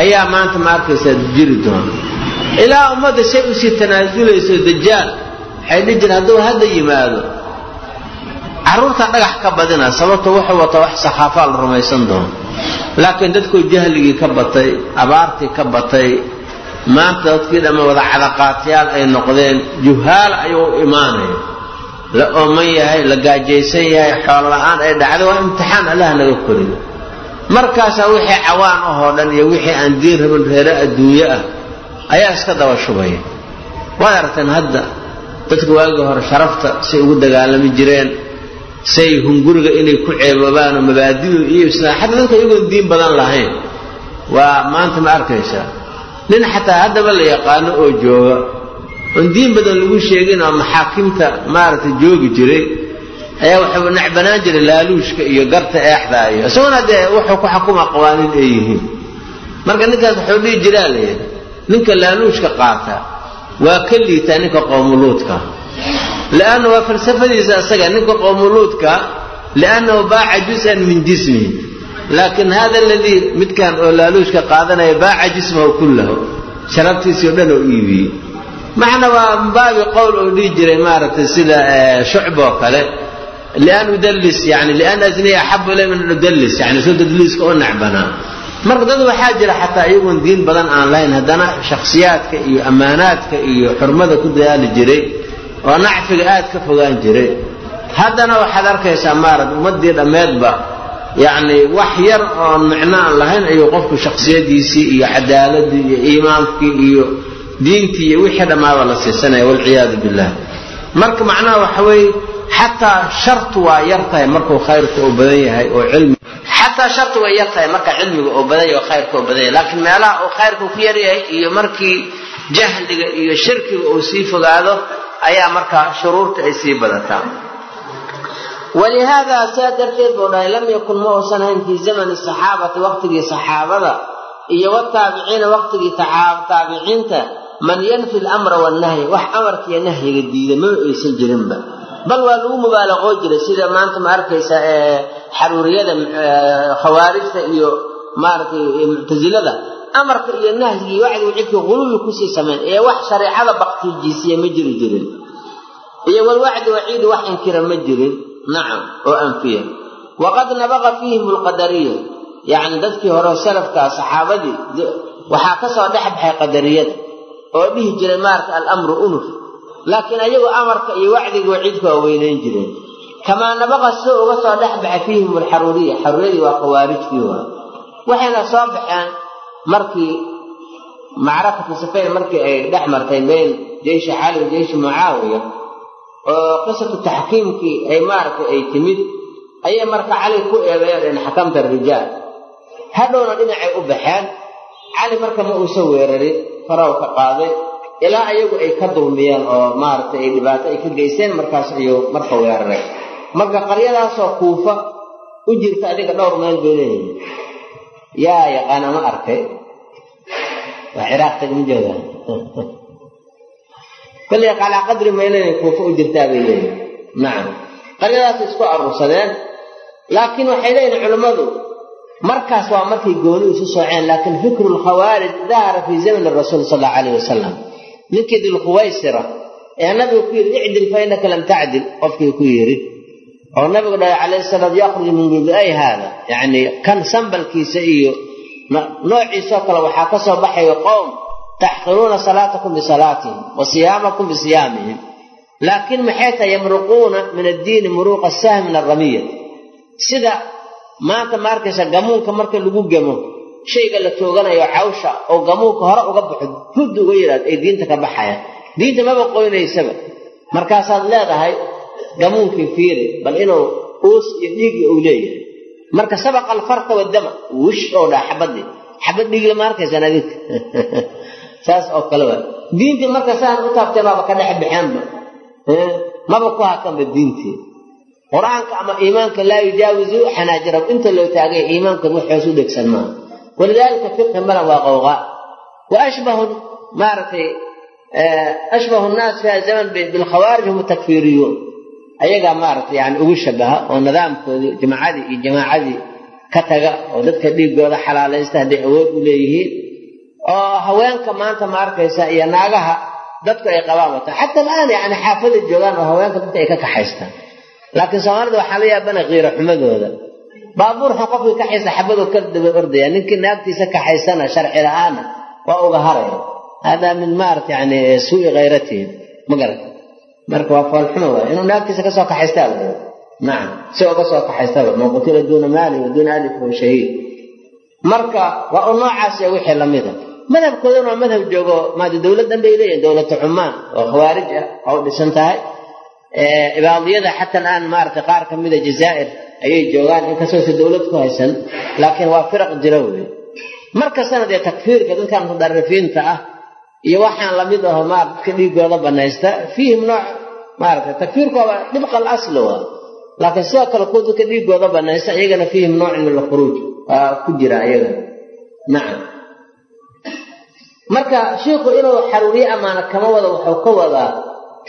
ayaa maanta ma arkaysaa jiri doona ilaa ummadda say u sii tanaasulayso dajaal waxay dhihi jireen hadduu hadda yimaado. Carruurta dhagax ka badina sababto wuxuu wata wax sakhaafaa la rumaysan doono laakiin dadkoo jahligii ka batay abaartii ka batay maanta dadkii dhamma wada cadaqaatyaal ay noqdeen juhaal ayuu u imaanaya. La ooman yahay la gaajaysan yahay xoolo la'aan ay dhacday waa imtixaan allah naga koriyo. Markaasaa wixii cawaan ahoo dhan iyo wixii aan diin rabin reere adduunyo ah ayaa iska daba shubaya. Waad aragteen hadda dadka waagii hore sharafta say ugu dagaalami jireen say hunguriga inay ku ceeboobaan oo mabaadidu iyo xataa dadka iyagoon diin badan lahayn. Waa maanta ma arkaysaa. Nin xataa haddaba la yaqaano oo jooga oon diin badan lagu sheegin oo maxaakimta maaragtay joogi jiray ayaa wuxuu necbanaan jiray laaluushka iyo garta eexda iyo isaguna dee wuxuu ku xukuma qawaaniin ay yihiin. Marka ninkaas wuxuu dhihi jiraa layidhi ninka laaluushka qaata waa ka liitaa ninka qoomuluudka lianna waa falsafadiisa isaga ninka qoomuluudka liannahu baaca jus-an min jismihi laakin hada aladii midkan oo laaluushka qaadanaya baaca jismahu kullahu sharabtiisii o dhan oo iibiyey macna waa baabi qowl oo dhihi jiray maaragtay sida shucb oo kale. Lian udallis yani lian asniya axabu ilay min udallis yani soo tadliiska oo nacbanaa marka dad waxaa jira xataa iyagoon diin badan aan lahayn haddana shakhsiyaadka iyo ammaanaadka iyo xurmada ku dadaali jiray oo nacfiga aad ka fogaan jiray. Haddana waxaad arkaysaa maarad ummadii dhammeedba yacni wax yar oon micno aan lahayn ayuu qofku shakhsiyadiisii iyo cadaaladii iyo iimaankii iyo diintii iyo wixii dhammaaba la siisanaya walciyaadu billah. Marka macnaha waxa weeye xataa shartu waa yar tahay markuu khayrku uu badan yahay oo cilmi. Xataa shartu way yar tahay marka cilmiga uu badan yahay oo khayrka uu badan yahay. Laakiin meelaha uu khayrku ku yar yahay iyo markii jahliga iyo shirkiga uu sii fogaado ayaa markaa shuruurta ay sii badataa. Walihaadaa sidaa darteed buu dhahay lam yakun ma uusan hayn fii zamani saxaabati waqtigii saxaabada iyo wataabiciina waqtigii taabiciinta man yanfi lamra wannahyi wax amarkiiyo nahyiga diida mama aysan jirinba bal waa lagu mubaalaqoo jiray sida maanta ma arkaysa xaruuriyada khawaarijta iyo maaratay muctasilada amarka iyo nahyigii wacdi wicibkii quluwi ku sii sameyn ee wax shareecada baktiijiisiya ma jiri jirin. Iyo walwacdi waciidi wax inkira ma jirin. Nacam oo anfiya. Waqad nabaqa fiihim alqadariya. Yacni dadkii hore salafkaa saxaabadii waxaa ka soo dhex baxay qadariyada oo dhihi jiray maarata alamru unuf laakiin ayagu amarka iyo wacdiga waciidka waa weynayn jireen. Kamaa nabaqa sida uga soo dhex baxay fiihim alxaruuriya xaruuriyadii waa khawaarijtii waa. Waxayna soo baxeen markii macrakatu safayn markii ay dhex martay bayn jeyshi cali wa jeyshi mucaawiya oo qisatu taxkiimkii ay maaragtay ay timid ayay marka cali ku eedeeyeen xakamta rijaal. Hadhowna dhinacay u baxeen. Cali marka ma uusan weerarin faraw ka qaaday ilaa ayagu ay ka dulmiyeen oo maaragtay ay dhibaato ay ka geysteen markaas ayuu marka weeraray marka qaryadaasoo kuufa u jirta adiga dhowr meel bay leeyihiin yaa yaqaana ma arkay? Waa ciraaq tag ma joogaan? Kolley calaa qadri mayleyn kuufa u jirtaa bay leeyihiin nacam. Qaryadaas isku aruursadeen laakiin waxay leeyihiin culimmadu markaas waa markay gooni isu sooceen laakiin fikru lkhawaarij dahara fii zamani rasuul sal allau alayh wasalam ninkii dilkhuwaysira ee nabigu ku yidhi icdil fa innaka lam tacdil qofkii ku yidhi. Oo nabigu dhahay calayhi salaam yakhruju min budu'ay haada yacnii kan sambalkiisa iyo noociisoo kale waxaa ka soo baxayo qowm taxqiruuna salaatakum bisalaatihim wa siyaamakum bisiyaamihim. Laakiin maxay tahay yamruquuna min addiini muruuqa sahmi min alramiyati sida maanta ma arkaysa gamuunka marka lagu gemo shayga la tooganayo cawsha oo gamuunka hore uga baxo hud uga yidhaahdo ay diinta ka baxayaan diinta maba qoynaysaba. Markaasaad leedahay gamuunkii fiiri bal inuu uus iyo dhiigi uu leeyahay. Marka sabaqa alfarqa wadama wish oo dhaa xabadii xabad dhiigla ma arkaysaan adinka saas oo kale diintii marka saan u taabtay baaba ka dhex baxeenba maba ku hakanba diintii. Qur'aanka ama iimaanka laa yujaawizu xanaajirahum inta loo taagay iimaankan wax hoos u dhegsan maaha walidaalika fiqhi malan waa qowqaa wa ashbahu maaragtay ashbahu nnaas fi hada zaman bilkhawaarij hum takfiiriyuun ayagaa maaragtay yani ugu shabaha oo nidaamkoodii jamacadii iyo jamaacadii ka taga oo dadka dhiigooda xalaalaysta hadday awood u leeyihiin oo haweenka maanta ma arkaysa iyo naagaha dadku ay qabaan wata xata alaan yani xaafada joogaan oo haweenka dadka ay ka kaxaystaan laakiin soomaalida waxaa la yaabana xumadooda baabuurxun qofkii kaxaysa xabadoo ka daba ordaya ninkii naagtiisa kaxaysana sharci la'aana waa uga haraya haadaa min maarata yani suui khayratihim ma garata marka waa foolxuma waay. Inuu naagtiisa ka soo kaxaystaa la nacam si uga soo kaxaystaba man qutila duuna maali wa ahli fahuwa shahiid. Marka waa u noocaas iyo wixii lamida madhabkoodana waa madhab joogo maada dowladdan bay leeyihiin dowlata cumaan oo khawaarij ah oo u dhisan tahay. Ibaadiyada xata alaan maaragtay qaar ka mida jazaa'ir ayay joogaan inkastoosa dowlad ku haysan laakiin waa firaq jira wey markastana dee takfiirka dadkan mutadarifiinta ah iyo waxaan la mid aho ma dadka dhiigooda banaysta fiihim nooc maaragtay takfiirkooda dhibqa alasli waa. Laakiin sidoo kale kuwa dadka dhiigooda banaysta iyagana fiihim noocin min waa ku jira iyagana nacam. Marka shiikhu inuu xaruuriye amaana kama wada wuxuu ka wadaa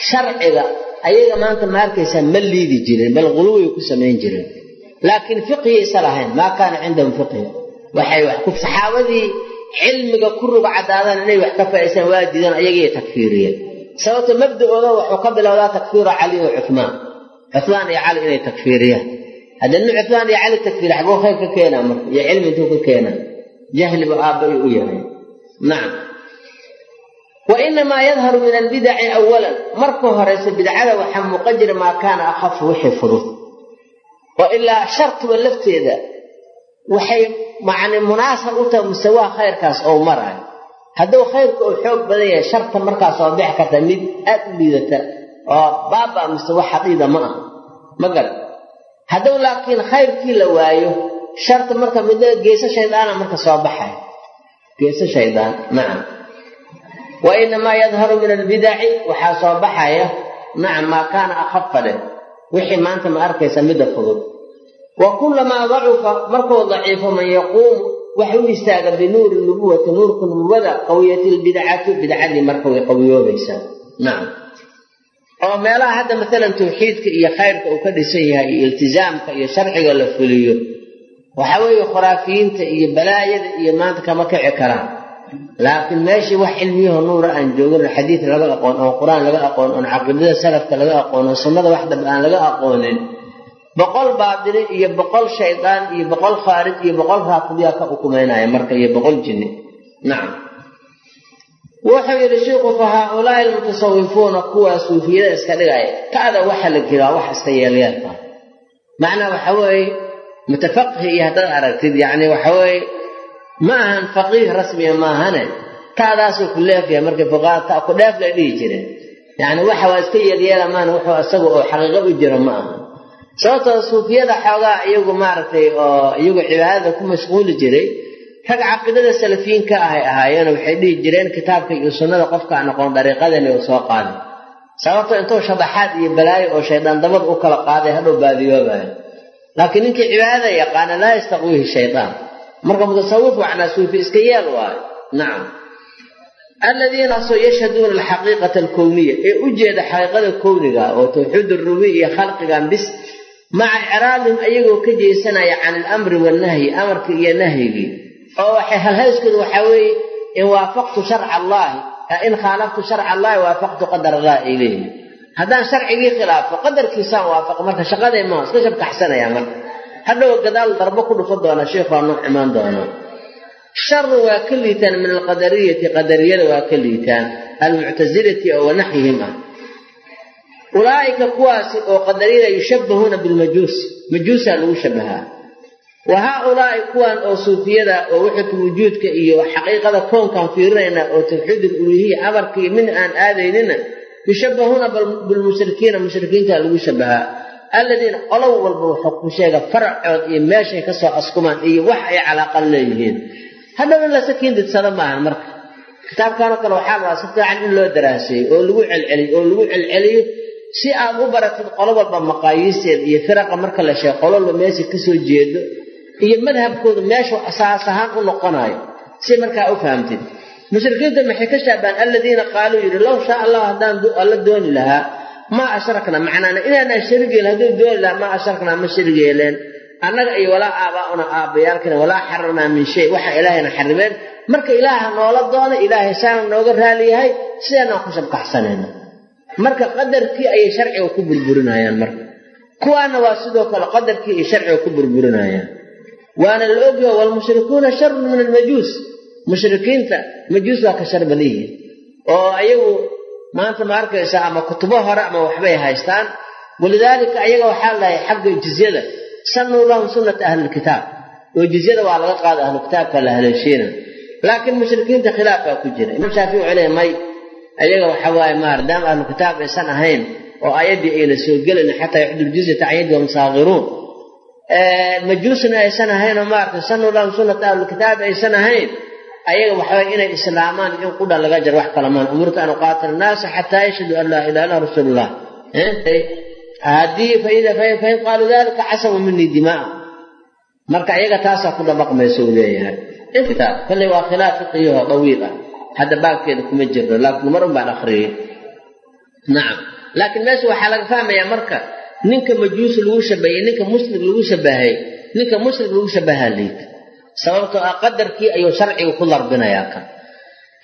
sharciga ayaga maanta ma ma liidi jirin bal quluway ku samayn jireen laakiin fiqhiyaysa lahayn maa kaana cindahum fiqhi. Waxay saxaabadii cilmiga ku ruga cadaadan inay wax ka faa'iisaan waa diidaan ayagii takfiiriyeen. Sababta mabda'ooda wuxuu ka bilowdaa takfiiru cali wa cumaan cumaan iyo cali inay takfiiriyaan. Hadda cumaan iyo cali takfiiri xaguu khayr ka keenaa marka iyo cilmi intuu ka keenaa jahliba aabba u yahay. Nacam wainamaa yadharu min albidaci awalan marka horeyse bidcada waxaa muuqa jira maa kaana akhafu wixii fudud oo ilaa shartuba lafteeda. Waxay macni munaasab u tahay mustawaa khayrkaas oo maraayo. Hadduu khayrka uu xoog badan yahay sharta markaas oo bixi karta mid aad u liidata oo baaba mustawa xadiida ma ah ma garan hadduu laakiin khayrkii la waayo sharta marka midna geeso shaydaana marka soo baxay. Geeso shaydaan nacam. Wainamaa yadharu min albidaci waxaa soo baxaya nacam maa kaana akhafa leh wixii maanta ma arkaysa midda fudud. Wa kullamaa dacufa markuu daciifo man yaquumu wax u istaaga binuuri nubuwati nuurka nubuwada qawiyat lbidcatu bidcadii marka way qawiyoobaysaa. Nacam oo meelaha hadda maalan tawxiidka iyo khayrka uu ka dhisan yahay iyo iltizaamka iyo sharciga la fuliyo waxa weeye khuraafiyiinta iyo balaayada iyo maanta kama kici karaan laakiin meeshii wax cilmiyaho nuura aan joogin xadiid laga aqoon oon qur'aan laga aqoon oon caqiidada salafka laga aqoon oon sunnada wax damba aan laga aqoonin boqol baatili iyo boqol shaydaan iyo boqol khaarij iyo boqol raafidyaa ka ukumaynaya marka iyo boqol jinni. Nacam wuxuu yidhi shiiku fa haaulaai almutasawifuuna kuwaa suufiyada iska dhigaya ta'da waxa la jiraa wax iska yeelyeelka macnaa waxa weeye mutafaqih iyo haddaad aragtid yacni waxa weeye ma ahan faqiih rasmiya maahane? Ta'daasuu ku leefaya markay fuqaha ta ku dheef lay dhihi jireen yacni waxa waa iska yeelyeela maana wuxuu isaga oo xaqiiqo u jiro ma aha. Sababtoo suufiyada xoogaa iyagu maaragtay oo iyagu cibaadada ku mashquuli jiray rag caqiidada salafiyiinka ahay ahaayeen waxay dhihi jireen kitaabka iyo sunnada qofka aan aqoon dariiqadani uu soo qaaday. Sababtoo intuu shabaxaad iyo balaayo oo shaydaan dabad u kala qaaday hadhow baadiyoobayo. Laakiin ninkii cibaadada yaqaana laa yastaqwihi shaydaan marka mutasawif wacnaa suufi iska yeel waayo. Nacam aladiinaasoo yashhaduuna alxaqiiqata alkowniya ee u jeeda xaqiiqada kowniga oo tawxiid rubi iyo khalqigan bis maca icraadihim ayagoo ka jeesanaya can alamri wannahyi amarkii iyo nahyigii. Oo waxay halhayskooda waxaa weeye in waafaqtu sharca allaahi in khaalaftu sharca allahi waafaqtu qadar allah ay leeyihiin haddaan sharcigii khilaafo qadarkiisaan waafaqo marka shaqaday iska shabkaxsanaya marka hadhow gadaal darbo ku dhufan doona sheikhu waa noo imaan doona sharu waa ka liitaan min alqadariyati qadariyada waa ka liitaan. Almuctasilati oo wanaxyihim ah. Ulaa'ika kuwaasi oo qadariyada yushabbahuuna bilmajuusi majuusaa lagu shabahaa wa haaulaa'i kuwan oo suufiyada oo wixidka wujuudka iyo xaqiiqada koonkaan fiirinayna oo tawxiid uluhiya amarka iyo min aan aadaynina yushabbahuuna bilmushrikiina mushrikiinta lagu shabahaa alladiina walba wuxuu ku sheega faracood iyo meeshay ka soo askumaan iyo wax ay calaaqan leeyihiin. In la sakiin didsado maahan marka. Kitaabkanoo kale waxaa rabaa si fiican in loo daraaseeyo oo lagu celceliyo oo lagu celceliyo si aad u baratid qolo walba maqaayiisteeda iyo firaqa marka la sheego qolo walba meesha ka soo jeedo iyo madhabkooda meeshu asaas ahaan u noqonayo si markaa u fahamtid. Mushrikiinta maxay ka shaabaan alladiina qaaluu yidhi low shaa allah haddaan alla dooni lahaa maa ashrakna macnaana inaanaan sharig yeelin hadduu dooni lahaa maa ashraknaa ma sharig yeeleen annaga iyo walaa aabaauna aabbayaalkina walaa xaramnaa min shay. Waxa ilaahayna xarimeen marka ilaaha noola doona ilaahay saana nooga raali yahay sidaanaan ku shabkaxsanayna marka qadarkii ayay sharciga ku burburinayaan marka. Kuwaana waa sidoo kale qadarkii ay sharciga ku burburinayaan. Waana la ogyaho waalmushrikuuna sharun min almajuus. Mushrikiinta majuus waa ka shar badan yihiin. Oo ayagu maanta ma arkaysa ama kutubo hore ama waxbay haystaan? Walidaalika ayaga waxaa lahay xagga jizyada sannuu lahum sunnata ahlilkitaab oo jizyada waa laga qaada ahlukitaabka la haleeshiina laakiin mushrikiinta khilaaf baa ku jira. Imaam shaafici wuxuu leeya may ayaga waxa waaye maadaama ahlukitaab aysan ahayn oo ayaddii ayna soo gelin xataa yaxdul jizyata can saagiruun majuusna aysan ahayn oo maaragtay sannuu lahum sunnata ahlilkitaab aysan ahayn ayaga waxaway inay islaamaan in qudha laga jar wax kalamaan umirtu an uqaatil naasa xataa yashhadu an laa ilaha illa rasuulullah. Haddii fain qaaluu dalika casamu minii dimaa marka ayaga taasaa ku dabaqmaysa uu leeyahay. Kitaab kolley waa khilaaf fiqiyaho dawiil ah. Hadda baabkeeda kuma jirno laakiin mar un baan akriyey nacam laakiin meesha waxaa laga fahmayaa marka ninka majuus lagu shabahay ninka mushrik lagu shabahay ninka mushrik lagu shabahaa liita sababtoo ah qadarkii ayuu sharciga ku darbinayaa kan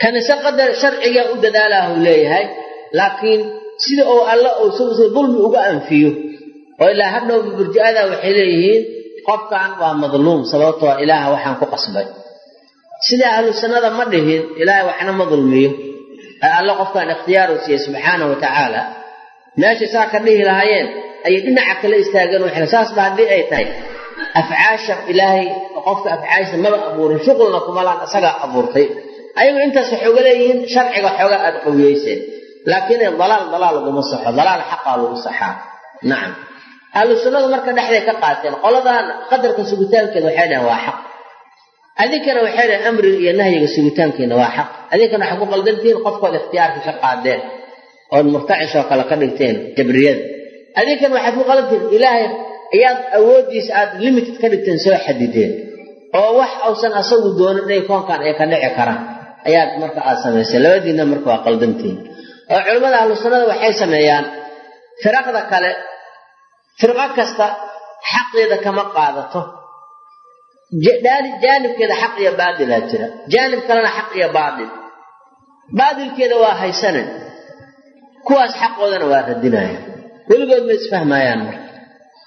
kanise qadar sharciga u dadaalaahu leeyahay laakiin sida uu alla uu sida dulmi uga anfiyo oo ilaa hadhowba burji'ada waxay leeyihiin qofkan waa madluum sababtoo ilaaha waxaan ku qasbay. Sida ahlu sunnada ma dhihin ilaahay waxna ma dulmiyo. Ee alla qofkan ikhtiyaaru siiyey subxaana wa tacaala meeshay saa ka dhihi lahaayeen ayay dhinaca kala istaageen waxay saasba haddii ay tahay afcaasha ilaahay qofka afcaasha maba abuurin shuqulna kumalaan isagaa abuurtay. Ayagu intaas waxay uga leeyihiin sharciga xoogaa aad qawiyeyseen laakiin dalaal dalaal laguma saxo dalaal xaqaa lagu saxaa. Nacam ahlu marka dhexday ka qaateen qoladan qadarka sugitaankeeda waxay dhahen waa xaq. Adinkana waxay dhahen amriga iyo nahyiga sugitaankeena waa xaq. Adinkana waxay ku qaldantihiin qofkood ikhtiyaarka ka qaadeen ood murtacishoo kale ka dhigteen jabriyada adinkan waxaad ku qalantiin ilaahay ayaad awooddiisa aad limited ka dhigteen soo xadideen. Oo wax ausan asagu doonin inay koonkan ay ka dhici karaan. Ayaad marka aad samayseen labadiinna marka waa qaldantiin. Oo culimmada ahlu sunnada waxay sameeyaan firaqda kale. Firqo kasta xaqeeda kama qaadato. Jaanibkeeda xaq iyo baadilaa jira. Jaanib kalena xaq iyo baadil. Baadilkeeda waa haysanen kuwaas xaqoodana waa radinaya weligood ma isfahmayaan marka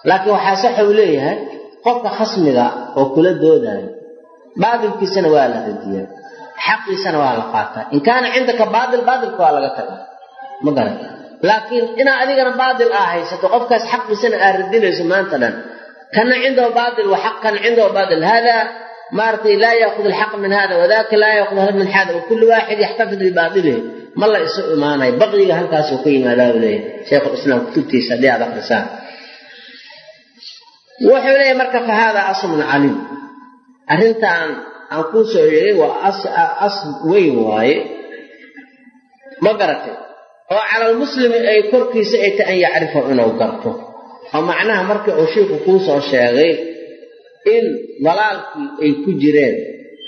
laakiin waxaa saxa uu leeyahay qofka khasmiga oo kula doodayo baadilkiisana waa la radiyaa xaqiisana waa la qaataa in kaana cindaka baadil baadilka waa laga tagaa. Ma garan. Laakiin inaa adigana baadil aa haysato qofkaas xaqiisana aa radinayso maanta dhan. Kana cindahu baadil wa xaq kana cindahu baadil hada maaratay laa yaakud alxaq min hada wadaka laa yaakud hal min hada wakullu waaxid yaxtafid bibaadilihi ma la isu imaanayo baqyiga halkaasuu ka yimaadaa u leeyahay sheikhulislaam kutubtiisa haddii aad akrisaan wuxuu leeyahy marka fa hada aslun caliim arrintaan aan kuu soo sheegay waa asl weyn waaye. Ma garatay oo calalmuslimi ay korkiisa ay ta an yacrifa inuu garto. Oo macnaha markii uu shiiku kuu soo sheegay in dalaalkii ay ku jireen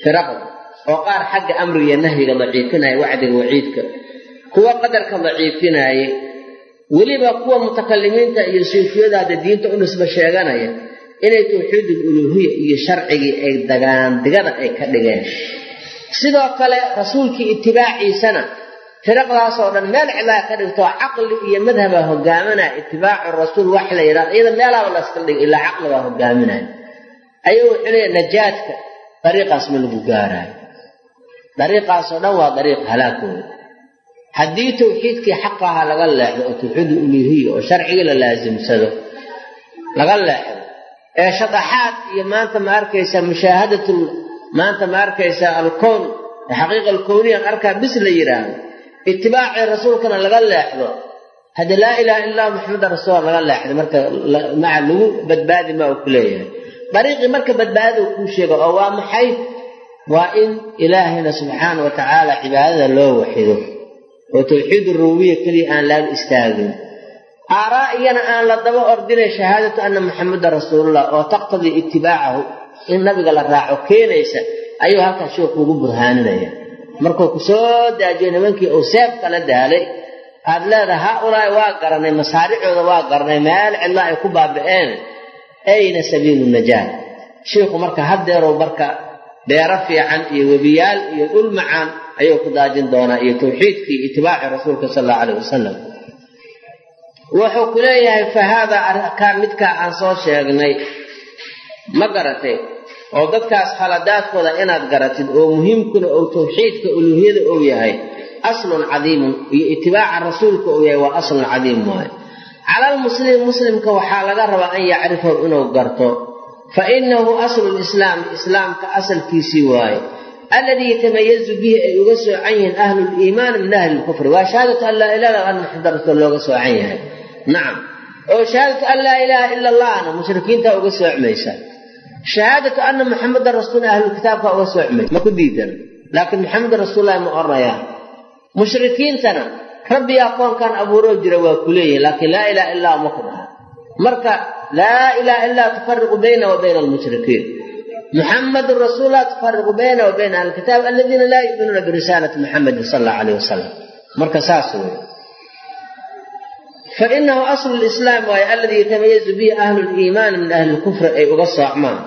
firaqda oo qaar xagga amriga nahyiga daciifinaya wacdiga waciidka kuwa qadarka daciifinaaye weliba kuwa mutakalimiinta iyo suufiyadaada diinta u nisba sheeganaya inay tawxiidul uluuhiya iyo sharcigii ay dagaandigada ay ka dhigeen. Sidoo kale rasuulkii itibaaciisana firaqdaasoo dhan meel cilaa ka dhigtoo caqli iyo madhaba hogaaminaya itibaacu rasuul wax la yidhahdo iyada meelaaba laska dhig ilaa caqlibaa hogaaminaya ayuu wuxuu leeya najaadka dariiqaas ma lagu gaaraayo. Dariiqaasoo dhan waa dariiq halaagooda haddii tawxiidkii xaqaha laga leexdo oo tawxiidul uluuhiya oo sharcigii la laasimsado laga leexdo ee shadaxaad iyo maanta ma arkaysa mushaahadatul maanta ma arkaysa alkown xaqiiqa alkowniyan arkaa bis la yidhaahdo itibaacii rasuulkana laga leexdo haddi laa ilaha illah maxamedan rasuul laga leexdo marka maca lagu badbaadi ma uu ku leeyahay. Dariiqii marka badbaadada kuu sheega oo waa maxay? Waa in ilaahayna subxaana wa tacaala cibaadada loo waxido oo tawxiid rububiya keliya aan laga istaagin. Aaraa iyana aan la daba ordinay shahaadatu anna maxamedan rasuulullah oo taqtadii itibaacahu in nabiga la raaco keenaysa ayuu halkaas sheekhu ugu burhaaninaya markuu ku soo daajiyo nimankii uu seef kala daalay aad leedahay haa-ulaahi waa garanay masaaricooda waa garanay meel cidla ay ku baaba'een ayna sabiilu najaat shiikhu marka haddeerow marka beero fiican iyo webiyaal iyo dhul macaan ayuu ku daajin doonaa iyo tawxiidkii itibaaci rasuulka sal allau alayh wasalam wuxuu ku leeyahay fa haadaa arkaan midkaa aan soo sheegnay. Ma garatay oo dadkaas khaladaadkooda inaad garatid oo muhiimkuna ou tawxiidka uluuhiyada ou yahay aslun cadiimun iyo itibaaca rasuulka uu yahay waa aslun cadiim waayo calalmuslimi muslimka waxaa laga rabaa an yacrifahu inuu garto fa inahu aslu lislaam islaamka asalkiisii waaye alladii yatamayazu bihi ay uga soocan yihiin ahlu liimaani min ahli lkufri waa shahaadatu an laa ilaha illa an maxamed rasuul looga soocan yahay nacam oo shahaadatu an laa ilaaha ila allahna mushrikiintaa uga soocmaysa shahaadatu anna maxamedan rasuul ahlulkitaabka uga soocmaysa ma ku diidan laakiin maxamedan rasuullahi ma oranayaan mushrikiintana rabbigaa koonkan abuuroo jira waa ku leeyihiin laakiin laa ilaha illaa ma ku dhaha marka laa ilaha illaa tufariqu bayna wa bayna almushrikiin muxamadun rasuullah tufariqu bayna wa bayna ahlilkitaab aladiina laa yuminuuna birisaalati muxamedin sal allahu alayh wasalam marka saas wey fainahu aslu lislaam waaye aladii yatamayazu bihi ahlu liimaani min ahli lkufri ay uga soocmaan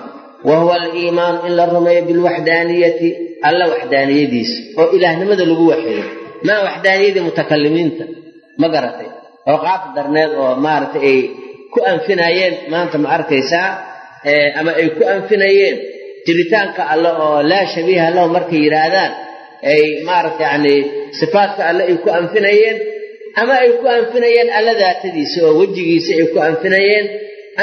wa huwa aliimaanu in la rumeeyo bilwaxdaaniyati alla waxdaaniyadiisa oo ilaahnimada lagu waxiyo maa waxdaaniyadii mutakalimiinta? Ma garatay? Oo qaab darneed oo maaragtay ay ku anfinayeen maanta ma arkaysaa ama ay ku anfinayeen jiritaanka alle oo laa shabiiha lahu markay yidhaahdaan ay maaragta yacni sifaadka alle ay ku anfinayeen ama ay ku anfinayeen alla daatadiisa oo wejigiisa ay ku anfinayeen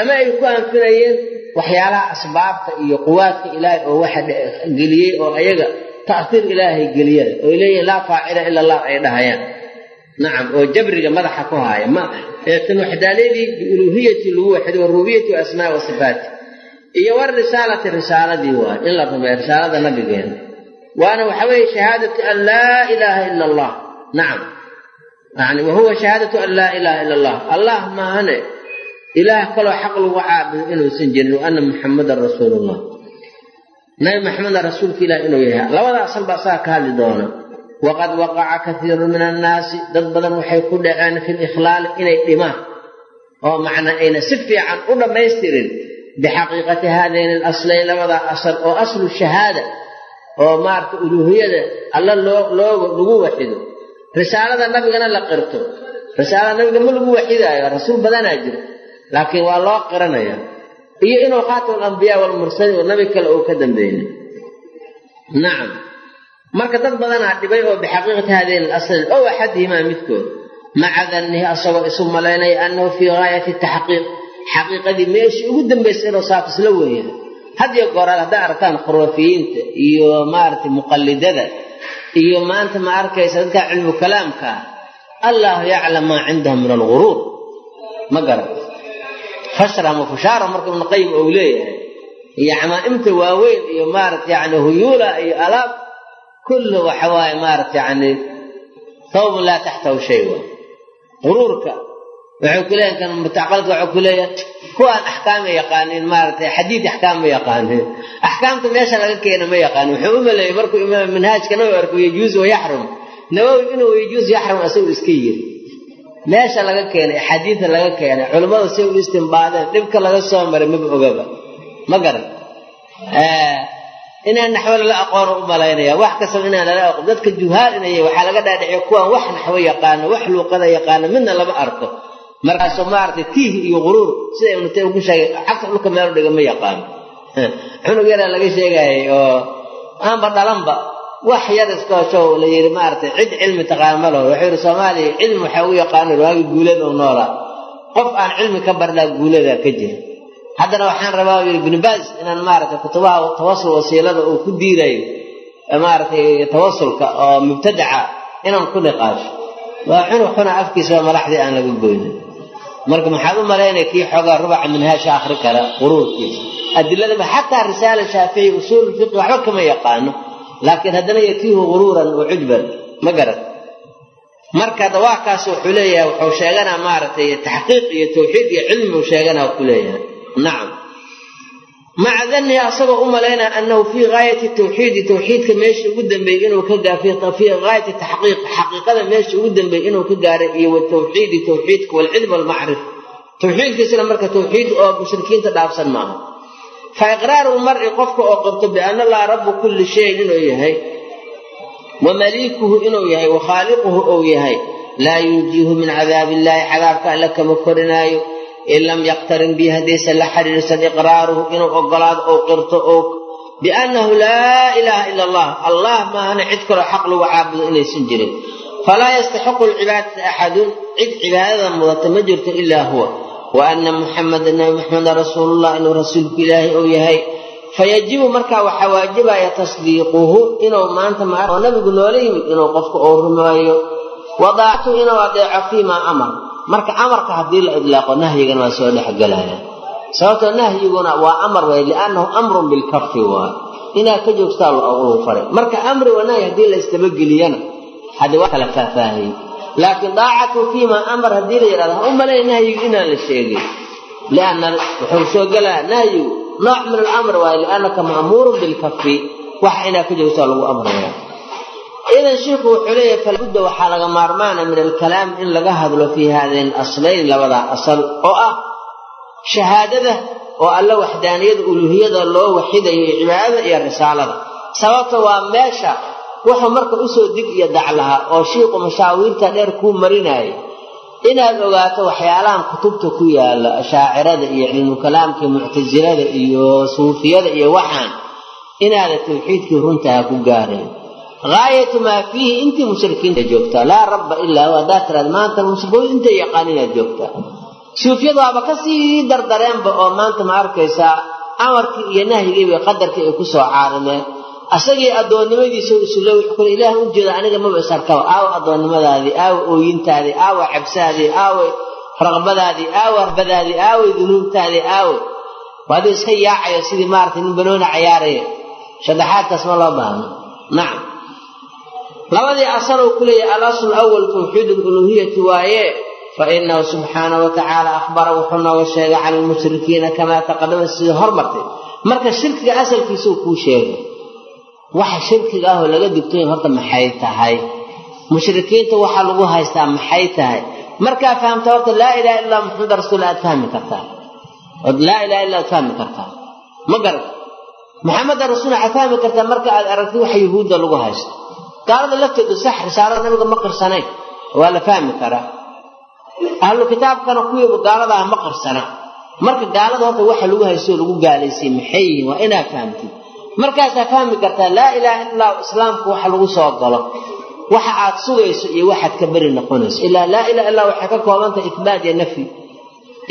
ama ay ku anfinayeen waxyaalaha asbaabta iyo quwaadka ilaahay oo waxa geliyey oo ayaga ta'hiir ilaahay geliyada oo leeyihiin laa faacila ila allah ay dhahayaan. Nacam oo jabriga madaxa ku haaya. Ma tan waxdaaniyadii biuluuhiyati lagu warububiyati wa asmaa wa sifaati iyo war risaalati risaaladii waay in la rumeeyo risaalada nabigeena. Waana waxa weeye shahaadatu an laa ilaaha ila allah. Nacam yani wahuwa shahaadatu an laa ilaha ila allah. Allah maahane ilaah kaloo xaq lagu caabudo inuusan jirin wa anna muxamadan rasuulullah. Nabi maxameda rasuulka ilah inuu yahay. Labada asal baa saa ka hadli doona. Waqad waqaca kaiiru min annaasi dad badan waxay ku dhaceen fi likhlaali inay dhimaan. Oo macnaa ayna si fiican u dhammaystirin bixaqiiqati haadayn alaslayn labadaa asal oo aslu shahaada oo maarata uluuhiyada alla loo lagu waxido risaalada nabigana la qirto risaalada nabiga ma lagu waxidaayo rasuul badanaa jira laakiin waa loo qiranaya iyo inuu khaatam alambiyaa walmursaliin oo nabi kale uu ka dambeeyey nacam marka dad badanaa dhibay oo bixaqiiqati haadayn alaslayn ow axadihimaa midkood maca dannihi asagoo isu malaynaya annahu fii gaayati taxqiiq xaqiiqadii meeshii ugu dambaysay inuu saaf isla weeyahay hadiyo gooraad hadday arkaan khuraafiyiinta iyo maaragtay muqallidada iyo maanta ma arkaysa dadka cilmu kalaamka ah allahu yaclam maa cindahum min alguruur ma garan. Fashram fushaara marka ibnu qayim ou leeyahay. Iyo camaa'imta waaweyn iyo maarata yani huyuula iyo alaab kullu waxa waaye maarata yani thawbun laa taxtahu shay wa quruurka waxay ku leeyahin kan mutacaqalka waxuu ku leeyahay kuwaan axkaama yaqaanin maaratay xadiid axkaam ma yaqaanin axkaamta meesha laga keena ma yaqaanin wuxuu u maleeyey markuu imaam manhaajka nawowi arko yajuus wa yaxrum. Inuu yajuus yaxrum isagu iska yiri. Meesha laga keenay axaadiida laga keenay culammadu say u istimbaadeen dhibka laga soo maray maba ogaba. Ma garan. Inaan naxwo lala aqoono u malaynaya wax kastaba inaan lala aqoon. Dadka juhaal inay waxaa laga dhaadhiciyo kuwaan wax naxwo yaqaano wax luuqada yaqaano midna lama arko markaasoo maaragtay tiih iyo quruur sida ibnu sheegay cagta dhulka meel dhiga ma yaqaano. Cunug yaraa laga sheegayay oo aanba dhalanba wax yar iskooshow la yidhi maaragtay cid cilmi taqaan ma laho wuxuu yidhi soomaaliya cilmi waxaa u yaqaano waagi guulada oo noolaa qof aan cilmi ka barnaa guulada ka jira haddana waxaan rabaa yidhi binibaas inaan maaragtay kutubaha tawasul wasiilada uu ku diidayo maaragtay tawasulka oo mubtadaca inaan ku niqaasho waa cunug xuna afkiisa waa malaxdii aan laga goynin marka maxaad u malaynaya kii xoogaa rubaca minhaasha akhri kara quruurkiisa adiladaba xataa risaala shaafici usuul fiqi waxba kama yaqaano laakiin haddana yatiihu guruuran wa cujban ma garan marka dawaakaas wuxuu leeyahay wuxuu sheeganaa maaragtay taxqiiq iyo tawxiid iyo cilmi uu sheeganaa ku leeyahay. Nacam maca dannihi asagoo u malaynaa annahu fii gaayati tawxiidi tawxiidka meesha ugu dambeeyey inuu ka fii gaayati taxqiiq xaqiiqada meesha ugu dambeeyey inuu ka gaaray iyo watawxiidi tawxiidka walcilm walmacrifa tawxiidkiisana marka tawxiid oo mushrikiinta dhaafsan maaha. Fa iqraaru lmar'i qofka oo qabto bianna allaha rabu kulli shayin inuu yahay wa maliikuhu inuu yahay wa khaaliquhu ou yahay laa yunjiihu min cadaabi illaahi cadaabka alle kama korinaayo in lam yaqtarin bihi haddaysan la xiriirsan iqraaruhu inuu ogolaado ou qirto oo biannahu laa ilaaha ila allah allah maahana cid kaloo xaq lagu caabudo inaysan jirin falaa yastaxiqu lcibaadata axadun cid cibaadada mudata ma jirto ilaa huwa wa anna muxameda nabi muxameda rasuulullah inuu rasuulku ilaahay ou yahay fayajibu markaa waxaa waajibaya tasdiiquhu inuu maanta nabigu noola yimid inuu qofka ou rumaayo wadaactu inuu adeeco fiimaa amar marka amarka haddii la idlaaqo nahyigana waa soo dhexgelaya sababtoo nahyiguna waa amar way liannahu amrun bilkafi waay inaad ka joogtaa lagu faray. Marka amri wa nahyi haddii la istabageliyana haddii waa kala faahfaahiyey laakiin daacatu fiimaa amar haddii la yidhahdo ha u malay nahyigu inaan la sheegin. Lianna wuxuu soo gelaya nahyigu nooc min alamr waaye liannaka ma'muurun bilkafi waxa inaad ka joogtaa lagu amraya idan shiikhu wuxuu leeyahay falbudda waxaa laga maarmaana min alkalaam in laga hadlo fii haadayn aslayn labadaa asal oo ah shahaadada oo alla waxdaaniyada uluuhiyada loo waxidayo iyo cibaadada iyo risaalada. Sababta waa meesha wuxuu marka u soo dig iyo dac lahaa oo shiiku mashaawiirta dheer kuu marinaayo inaad ogaato waxyaalahan kutubta ku yaalla ashaacirada iyo cilmukalaamka muctasilada iyo suufiyada iyo waxaan inaada tawxiidkii runtaha ku gaarayn gaayatu maa fiihi intii mushrikiinta joogtaa. Laa rabba ilaa hu haddaad tiraad maanta mushrikiin intay yaqaan inaad joogtaa. Suufiyadu waaba ka sii dardareenba oo maanta ma arkaysaa amarkii iyo nahyigiiba qadarkii ay ku soo caarimeen. Asagii addoonnimadiisa isula kule ilaah u jeeda aniga maba isarkaba aawa addoonnimadaadii aawa ooyintaadii aawa cabsaadii aaway raqbadaadii aawa arbadaadii aaway dunuubtaadii aaway waaduu iska yaacayo sidii maaragtay nin banooni cayaaraya. Shadaxaadkaas ma loo baahno nacam labadii asal uu ku leeyahay alasl awal tawxiid aluluhiyati waaye fainahu subxaana wa tacaala akhbara wuxuu nooga sheegay can lmushrikiina kamaa taqadama sidii hormartay. Marka shirkiga asalkiisuu kuu sheegay waxa shirkiga ahoo laga digtoy horta maxay tahay? Mushrikiinta waxaa lagu haystaa maxay tahay? Markaa fahamta horta laa ilaha illa maxamud rasuul aad fahmi kartaa. Laa ilaha illa aad fahmi kartaa. Ma garan maxameda rasuul waxaad fahmi kartaa marka aad aragtid waxa yuhuudda lagu haysto gaalada lafteedu sax risaalada nabiga ma qirsanayn waa la fahmi karaa. Ahlu kitaabkana kuwiiba gaalada ah ma qirsana marka gaalada horta waxa lagu haysto lagu gaalaysay maxay? Yihiin waa inaad fahamtid. Markaasaa fahmi kartaa laa ilaaha illa islaamku waxa lagu soo galo. Waxa aad sugayso iyo waxaad ka beri noqonayso. Ilaa laa ilaha illa waxay ka koobantahay itbaat iyo nafyi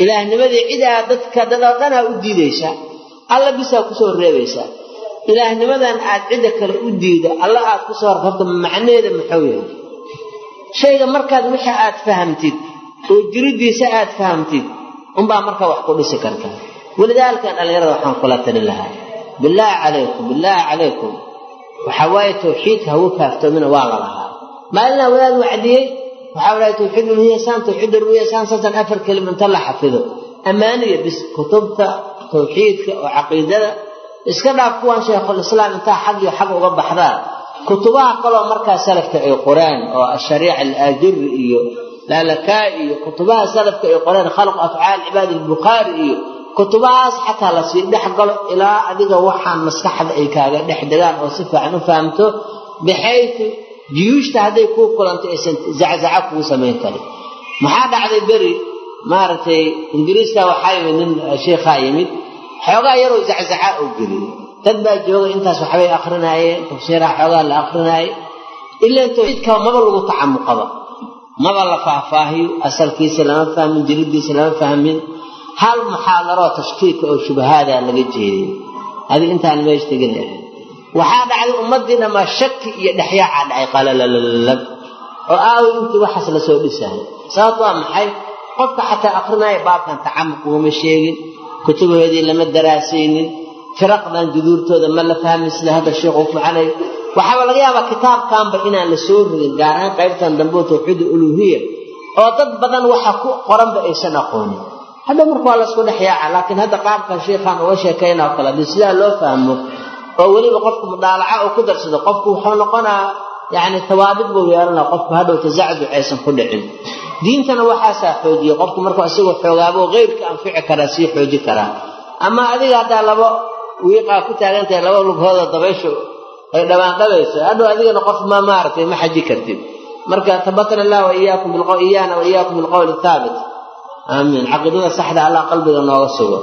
ilaahnimadii cidaa dadka dadoo dhanaa u diidaysaa alla bisaa ku soo reebaysaa ilaahnimadan aad cidda kale u diido alla aad ku soo horta macnaheeda maxuu yahay? Shayga markaad wixii aad fahamtid oo jiridiisa aad fahamtid unbaa markaa wax ku dhisi kartaa walidaalkan dhallinyarada waxaan kula talin lahaa bilaahi calaykum bilaahi calaykum. Waxaa waaye hagu kaaftoomina waa la lahaa. Maalinaa wadaad wacdiyey waxaa wadaay tawxiid ulhiyasaan tawxiid ulhiyasaan saasan afar kelima inta la xafido. Ammaaniya bis kutubta tawxiidka oo caqiidada iska dhaaf kuwan shaykhulislaam intaa xag iyo xag uga baxdaa. Kutubaha kaloo markaa salafka ay qoreen oo ashariica alaajuri iyo laalakaa iyo kutubaha salafka ay qoreen khalqu afcaal cibaad albukhaari iyo kutubahaas xataa la sii dhex galo ilaa adiga waxaan maskaxda ay kaaga dhex degaan oo si fiican u fahamto baxaytu jiyuushta hadday kuu kulanto aysan zaczaca kugu samayn karin. Maxaa dhacday beri? Maaragtay ingiriiska waxaa yimid nin sheikhaa yimid xoogaa yaroo zaczaca oo geliyey dad baa jooga intaas waxbay akrinaayeen tafsiiraha xoogaa la akrinaayay ilaan tawxiidka maba lagu tacamuqaba maba la faahfaahiyo asalkiisa lama fahmin jiridiisa lama fahmin. Hal muxaadaroo tashkiika oo shubahaada laga jeediyey adig intaan meesha tegin ahayd waxaa dhacday ummadii dhammaa shaki iyo dhexyaacaa dhacay qalalalab oo aaway intii waxaas la soo dhisahay. Sababto waa maxay? Qofka xataa akrinaya baabkan tacamuq ugama sheegin kutubahoodii lama daraasaynin firaqdan juduurtooda ma la fahmin sida hadda sheekhu ficanayo waxaaba laga yaabaa kitaabkanba inaan la soo rogin gaar ahaan qaybtan dambe tawxiid uluhiya oo dad badan waxa ku qoranba aysan aqoonin. Hadda marka waa laysku dhex yaaca laakiin hadda qaabkan sheikhaan uga sheekayna oo kale haddii sidaa loo fahmo oo weliba qofku mudaalaca uu ku darsado qofku wuxuu noqonaa yani tawaabid buu yeelanaa qofku hadhow tazacduc aysan ku dhicin diintana waxaasaa xoojiye qofku markuu isagoo xoogaabo keyrka anfici karaa sii xooji karaa. Ama adiga haddaa laba wiiqaa ku taagantahay laba lughooda dabayshu ay dhabaandhabayso hadhow adigana qof ma maaratay ma xaji kartid. Marka tabatana allah iyaana waiyaakum bilqowli thaabit. Aamiin caqiidada saxda allah qalbiga nooga sugo.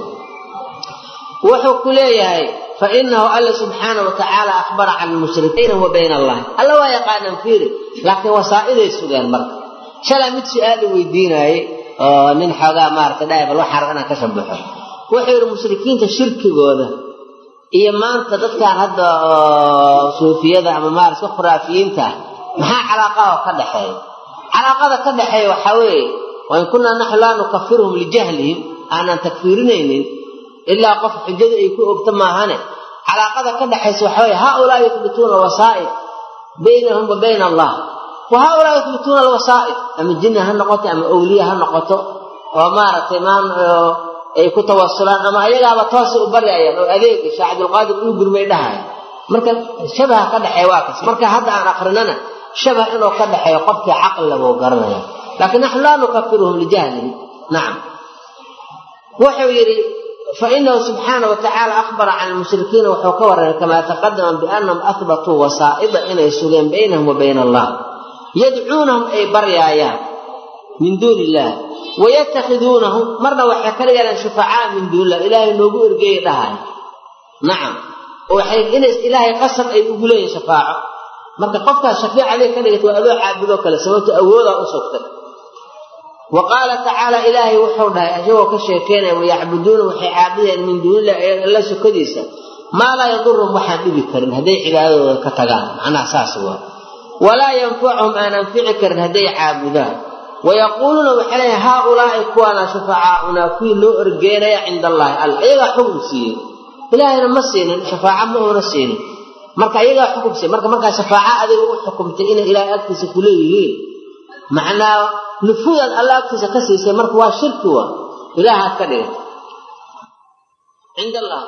Wuxuu ku leeyahay fainahu alla subxaana wa tacaala can lmushrikiina wa bayna allahi. Alla waa yaqaanaan fiiri laakiin wasaa'iday sugeen marka shalaa mid su'aali weydiinaayey oo nin xoogaa maarata dhahay bal waxaan rab inaan ka shabaxo wuxuu yidhi mushrikiinta shirkigooda iyo maanta dadkan hadda suufiyada ama maarata khuraafiyiinta maxaa calaaqaho ka dhexeeya? Calaaqada ka dhexeeya waxaa weeye wain kunaa naxnu laa nukafiruhum lijahlihim aanan takfiirinaynin ilaa qof xujada ay ku ogta maahane. Calaaqada ka dhexaysa waxa weye haaulaa yuthbituuna alwasaa'id baynahum wa bayna allah wa haaulaa yuthbituuna alwasaa'id ama jinni ha noqoto ama awliya ha noqoto. Oo maaragtay maan ay ku tawasulaan ama ayagaaba toosay u baryayaan oo adeega sheekh cabdulqaadir uu gurmay dhahaya marka shabaha ka dhexeeya waa kas. Marka hadda aan akrinana shabah inuu ka dhexeeyo qofkii caqliga buu garanaya. Laakiin naxnu laa nukafiruhum lijahlihim nacam wuxuu yidhi fainahu subxaana wa tacaala akhbara can lmushrikiina wuxuu ka warramay kamaa taqadama biannahum ahbatuu wasaa'ida inay sugeen baynahum wa bayna yadcuunahum ay baryaayaan min duuni illah wayatakhiduunahum marna waxay kala yeelaan shufacaa min duuni illah ilaahay noogu ergeeya dhahay. Nacam waxay inays ilaahay qasab ay ugu leeyihiin shafaaco. Marka qofkaas shafiic adig ka dhigata waa adoo caabudoo kale sababto awoodaa u sugtay wa qaala tacaala ilaahay wuxuu dhahay isagoo ka sheekeynaya wayacbuduuna waxay caabudayaan min duunillahi alla sokadiisa maa laa yaduruhum waxaan dhibi karin hadday cibaadadooda ka tagaan. Macnaha saas waa walaa yanfacuhum aan anfici karin hadday caabudaan. Wayaquuluuna waxay leeyahay haaulaa'i kuwaana shufacaaunaa kuwii loo orgeenaya cinda allaahi alla iyagaa xukun siiyey. Ilaahayna ma siinin shafaaca ma uuna siinin. Marka iyagaa xukum siiye marka markaa shafaaca adiga u xukumtay inay ilaahay agtiisa ku leeyihiin. Macnaa nufuudaad alla agtiisa ka siisay marka waa shirki wa ilaahaad ka dhigay cind allah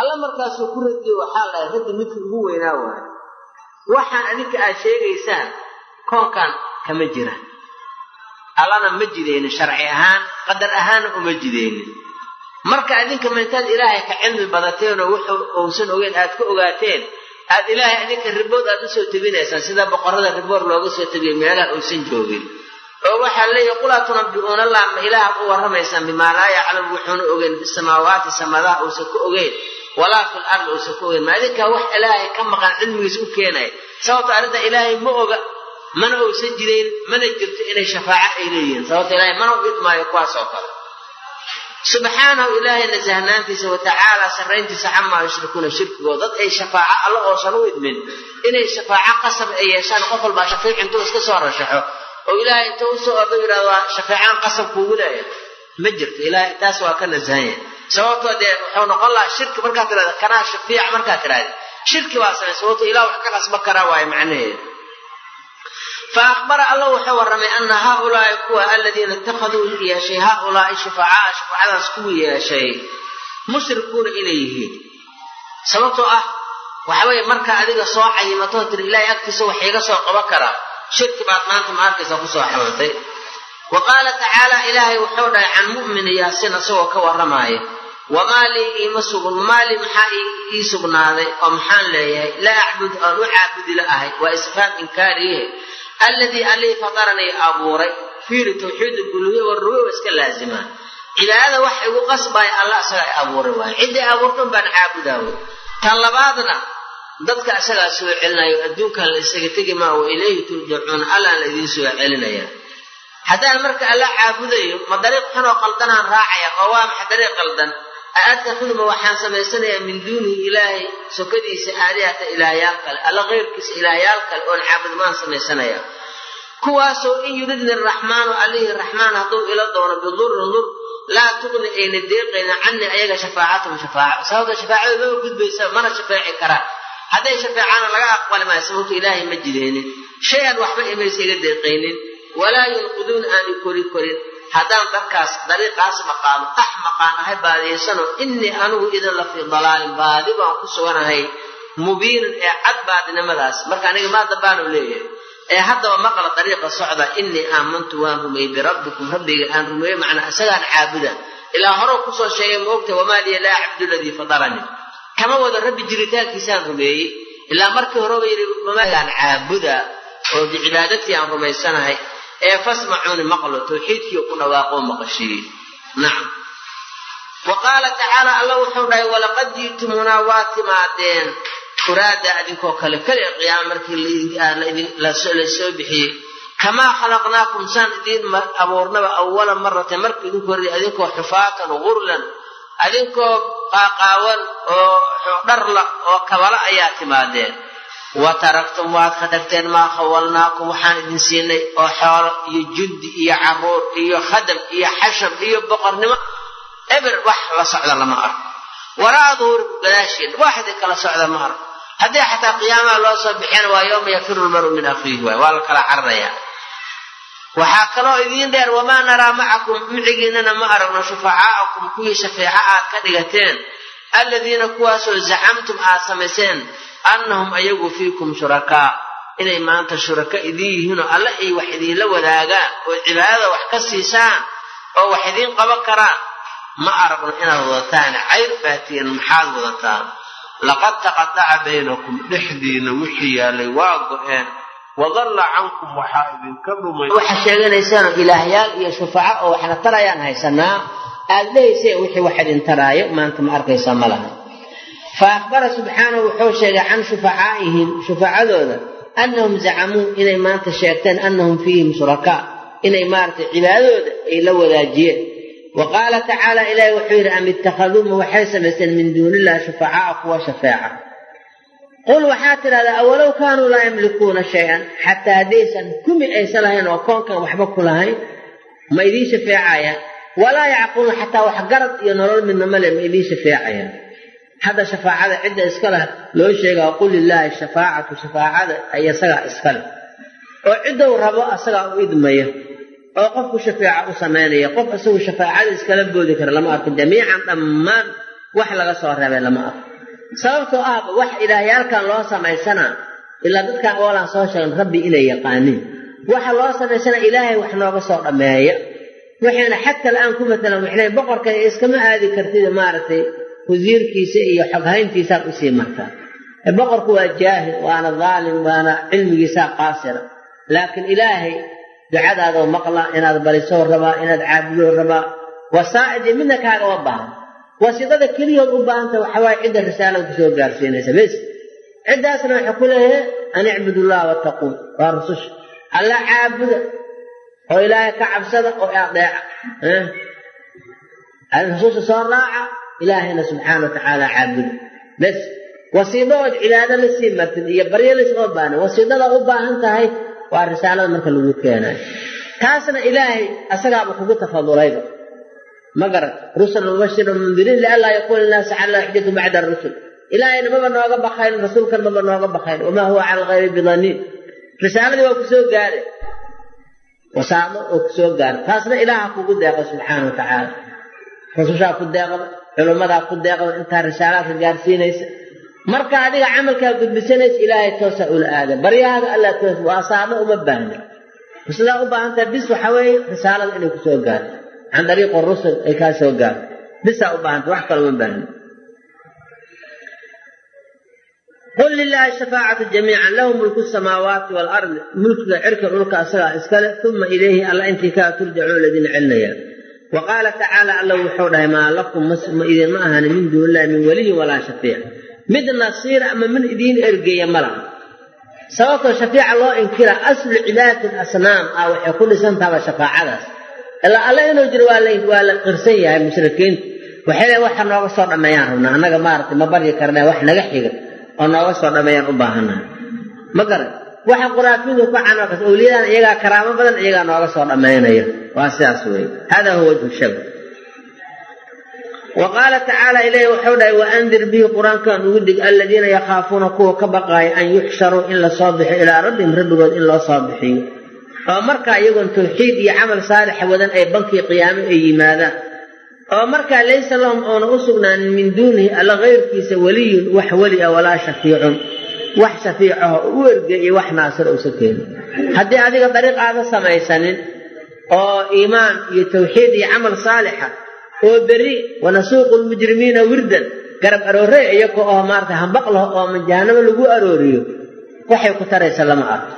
alla markaasuu ku radiyo waxaa lahay raddi midka ugu weynaa waayo waxaan adinka aad sheegaysaan koonkan kama jira. Allana ma jidaynin sharci ahaan qadar ahaanna uma jidaynin. Marka adinka maintaad ilaahay ka cilmi badateenoo wuxuu uusan ogeyn aad ka ogaateen aad ilaahay adinka ribood aad u soo tebinaysaan sida boqorada riboor looga soo tebiyo meelaha uusan joogin. Oo waxaa leeyahy qulaa tunabbi'uuna allah ma ilaaha u warramaysaan bimaa laa yaclamu wuxuuna ogeyn bisamaawaati samadaha uusan ka ogeyn walaa fil ardi uusan ka ogeyn ma adinkaa wax ilaahay ka maqan cilmigiisa u keenaya sababto arrinta ilaahay ma oga mana uusan jidayn mana jirto inay shafaaco ay leeyihiin. Sababto ilaahay mana u idmaayo kuwaas oo kale. Subxaanahu ilaahay nasahnaantiisa wa tacaala sarrayntiisa camaa yushrikuuna shirkigooda. Dad ay shafaaco alla oosan u idmin inay shafaaco qasab ay yeeshaan qof walbaa shafiic intuu iska soo rashaxo oo ilaahay inta u soo ordo yidhahdo waa shafeecaan qasab kuugu leeya ma jirto. Ilaahay taas waa ka nasahan yahay sababtoo dee wuxuu noqon lahaa shirki markaad tirahda kanaa shafiic markaad tirahda shirki baa samay sababto ilah wax ka qasba karaa waayo macnaheedu. Fa akhbara alla wuxuu warramay ana haaulaai kuwa aladiina ittakhaduu yeeshay haaulaai shufacaa shufacadaas kuwii yeeshay mushrikuuna inay yihiin. Sababtoo ah waxaweye markaa adiga soo cayimatoo tiri ilaahay agtiisa wax iiga soo qaban karaa shirki baad maanta ma arkaysa ku soo xawantay wa qaala tacaala ilaahay wuxuu dhahay can mu'mini yaasin isagoo ka warramaaya wamaa lii iima lii maxaa ii sugnaaday oo maxaan leeyahay laa acbud aan u caabudi la ahay waa isfaam inkaariye alladii allii fataranii abuuray fiiri tawxiidu buluhiya warububiya waa iska laazimaa cibaadada wax igu qasbaya alla isagaa i abuuray waayo ciddii abuurtan baan caabudaaway tan labaadna dadka isagaa soo celinayo adduunkan la isaga tegi maa wa ilayhi turjacuuna allaan la idiin soo celinaya haddaan marka alla caabudayo ma dariiq xunoo qaldanaan raacaya oo waa maxa dariiq qaldan aatakhiduma waxaan samaysanayaa min duunihi ilaahay sokadiisa aalihata ilaahyaal kale alla keyrkiisa ilaahyaal kale oon caabudmaan samaysanaya kuwaasoo in yuridni raxmaanu allihii raxmaan hadduu ila doono bidurin dur laa tuqni ayna deeqayna canii ayaga shafaacatum shafaaca sababta shafaacada mama gudbaysa mana shafeeci karaan hadday shafeecaana laga aqbali maayo sababto ilaahay ma jireenin shay-an waxba imaysa iga deeqaynin walaa yunqiduuna aani kori korin haddaan darkaas dariiqaas maqaamo axmaqaan ahay baadiyaysano innii anigu idin la fii dalaalin baadi baan ku suganahay mubiinin ee cad baadinimadaas. Marka aniga maada baanu leeyahay ee haddaba maqla dariiqa socda innii aamantu waan rumeeyey birabbikum rabbiga aan rumeeyey macnaa isagaan caabuda ilaa hore ku soo sheegay ma ogta wamaa liya laa cabdu ladii fadaranii kama wado rabbi jiritaankiisaan rumeeyey ilaa markii horeba yidhi mamaagaan caabuda oo bicibaadatii aan rumaysanahay ee fasmacuuni maqlo tawxiidkii ku dhawaaqoo maqashiiyey nacam wa qaala tacaala alla wuxuu dhahay walaqad ji'tumunaa waa timaadeen. Furaada adinkoo kale kale qiyaama markii la soo bixiyey. Kamaa khalaqnaakum saan idiin abuurnaba awala maratin marka idinku horrey adinkoo xufaatan gurlan adinkoo qaaqaawan oo dharla oo kabala ayaa timaadeen wa taraktum waad ka tagteen maa khawalnaakum. Waxaan idin siinay oo xoolo iyo jundi iyo carruur iyo khadam iyo xashab iyo boqornimo. Eber wax la socda lama arko. Waraa duhurikum gadaashiin wax idin kala socda ma arko. Haddii xataa qiyaamaha loo soo bixiyana waa yooma yafiru lmaru min akhiihi waay waa la kala cararayaa waxaa kaloo idiin dheer wamaa naraa macakum micigiinana ma aragno shufacaa'akum kuwii shafeeco aad ka dhigateen. Alladiina kuwaasoo zacamtum aad samayseen annahum ayagu fiikum shurakaa inay maanta shuraka idiin yihiinoo alle ay wax idiinla wadaagaan oo cibaadada wax ka siisaan oo wax idiin qaban karaan. Ma aragno inaad wadataan cayr baatiyan maxaad wadataan? Laqad taqadaca baynakum dhexdiina wixii yaalay waa go-een. Wadalla cankum waxaa idinka dhumay waxaa sheeganaysaanoo ilaahyaal iyo shufaco oo waxna tarayaan haysanaa. Aad lehaysee wixii wax idin taraayo maanta ma arkaysa ma laha fa akhbara subxaanahu wuxuu sheegay can shufacaa'ihim shufacadooda annahum zacamuu inay maanta sheegteen annahum fiihim shurakaa inay maaragtay cibaadadooda ay la wadaajiyeen. Wa qaala tacaala ilaahi wuxuu yidhi am ittakhaduuma waxay samaysteen min duunillahi shufacaa'a kuwa shafeeca? Qul waxaa tidhahdaa awalow kaanuu laa yamlikuuna shay-an xataa haddaysan kumi aysan lahayn oo koonkan waxba ku lahayn ma idiin shafeecayaan. Walaa yacquluun xataa wax iyo nolol midna male ma idiin shafeecayaan hadda shafaacada cidda iska leh loo sheegaa qul lilaahi shafaacatu shafaacada ay isagaa iska leh. Oo ciddou rabo asagaa u idmaya. Oo qofku shafeeca u samaynaya qof isagu shafaacada iskala boodi kara lama arko. Jamiican dhammaan wax laga soo reebay lama arko. Sababtoo ahba wax ilaahyaalkan loo samaysanaa ilaa dadkan oolaan soo sheegan rabbi inay yaqaaniin. Waxa loo samaysana ilaahay wax nooga soo dhammeeya. Waxayna xagta la'aan ku matalan waxley boqorka iskama aadi kartid maaragtay wasiirkiisa iyo xoghayntiisaad u sii martaa. Boqorku waa jaahil waana daalim waana cilmigiisaa qaasira laakiin ilaahay ducadaadoo maqla inaad barisoo rabaa inaad caabudoo rabaa wasaa'idi midna kaagama baahan. Wasiidada keliyood u baahanta waxawaaye cidda risaalada ku soo gaarsiinaysa. Bes ciddaasna waxay ku leeyahay an icbudullaha wattaquun. Waa rususha alla caabuda oo ilaahay ka cabsada oo adeeca rususha soo raaca ilaahayna subxaana wa tacaala caabuda bes wasiido ood cibaado la sii martid iyo baryo laysoo baahna wasiidada u baahan tahay waa risaalada marka lagu keenayo taasna ilaahay asagaaba kugu tafadulayba ma garat rusul mubashira mundiriin lianlaa yakuuna linnaasi cala allah xujatu bacda arusul ilaahayna maba nooga bakayn rasuulkan maba nooga bakayn wamaa huwa cala alghaybi bidaniin risaaladii waa ku soo gaare wasaado oo ku soo gaara taasna ilaaha kugu deeqa subxaana wa tacaala ku deeqda culummadaa ku deeqda intaa risaalaadka gaarsiinaysa. Marka adiga camalkaa gudbisanaysa ilaahay toosa ula aada baryahaaga alla toos waa saado uma baahna. Sidaa u baahantaha bis waxa weeye risaalada inay ku soo gaarto. Can dariiqi rusul ay kaa soo gaarto. Bisaa u baahanta wax kale uma baahna. Qul lilaahi shafaacatu jamiican lahu mulku samaawaati waalardi mulkiga cirka dhulka asagaa iskale uma ilayhi alla intii kaa turjacuun ladin celinaya wa qaala tacaala alla wuxuu dhahay maa lakum ma idinma min duunillahi min waliyin walaa shafiic mid nasiir ama mid idiin ergeeya ma laha sababtoo shafeeca loo inkira aslu cibaadati asnaam ah waxay ku dhisantaaba shafaacadaas ilaa alle inuu jiro waa la qirsan yahay mushrikiinta waxay waxa nooga soo dhammeeyaan rabnaa annaga maaragtay ma baryi karna wax naga xiga oo nooga soo dhammeeyaan u baahannahay ma garan waxa quraafidu ku canookas awliyadan iyagaa karaamo badan iyagaa nooga soo dhammaynaya. Waa sidaas weye hada huwa wajhu shab. Wa qaala tacaala ilahi wuxuu dhahay waandir bihi qur'aankan ugu dig aladiina yakhaafuuna kuwa ka baqaaya an yuxsharuu in la soo bixiyo ilaa rabbihim rabbigood in loo soo bixiyo. Oo markaa iyagoon tawxiid iyo camal saalixa wadan ay bankii qiyaamo ay yimaadaan. Oo markaa laysa lahum oona u sugnaanin min duunihi alla kayrkiisa weliyun wax weli ah walaa shafiicun wax shafiicaho u erge iyo wax naasir uusa keenin haddii adiga dariiq aada samaysanin oo iimaan iyo tawxiid iyo camal saalixa oo berri wanasuuqu lmujrimiina wirdan garab aroorey iyaga oo maarata hambaq laho oo majahanamo lagu arooriyo waxay ku taraysa lama arko.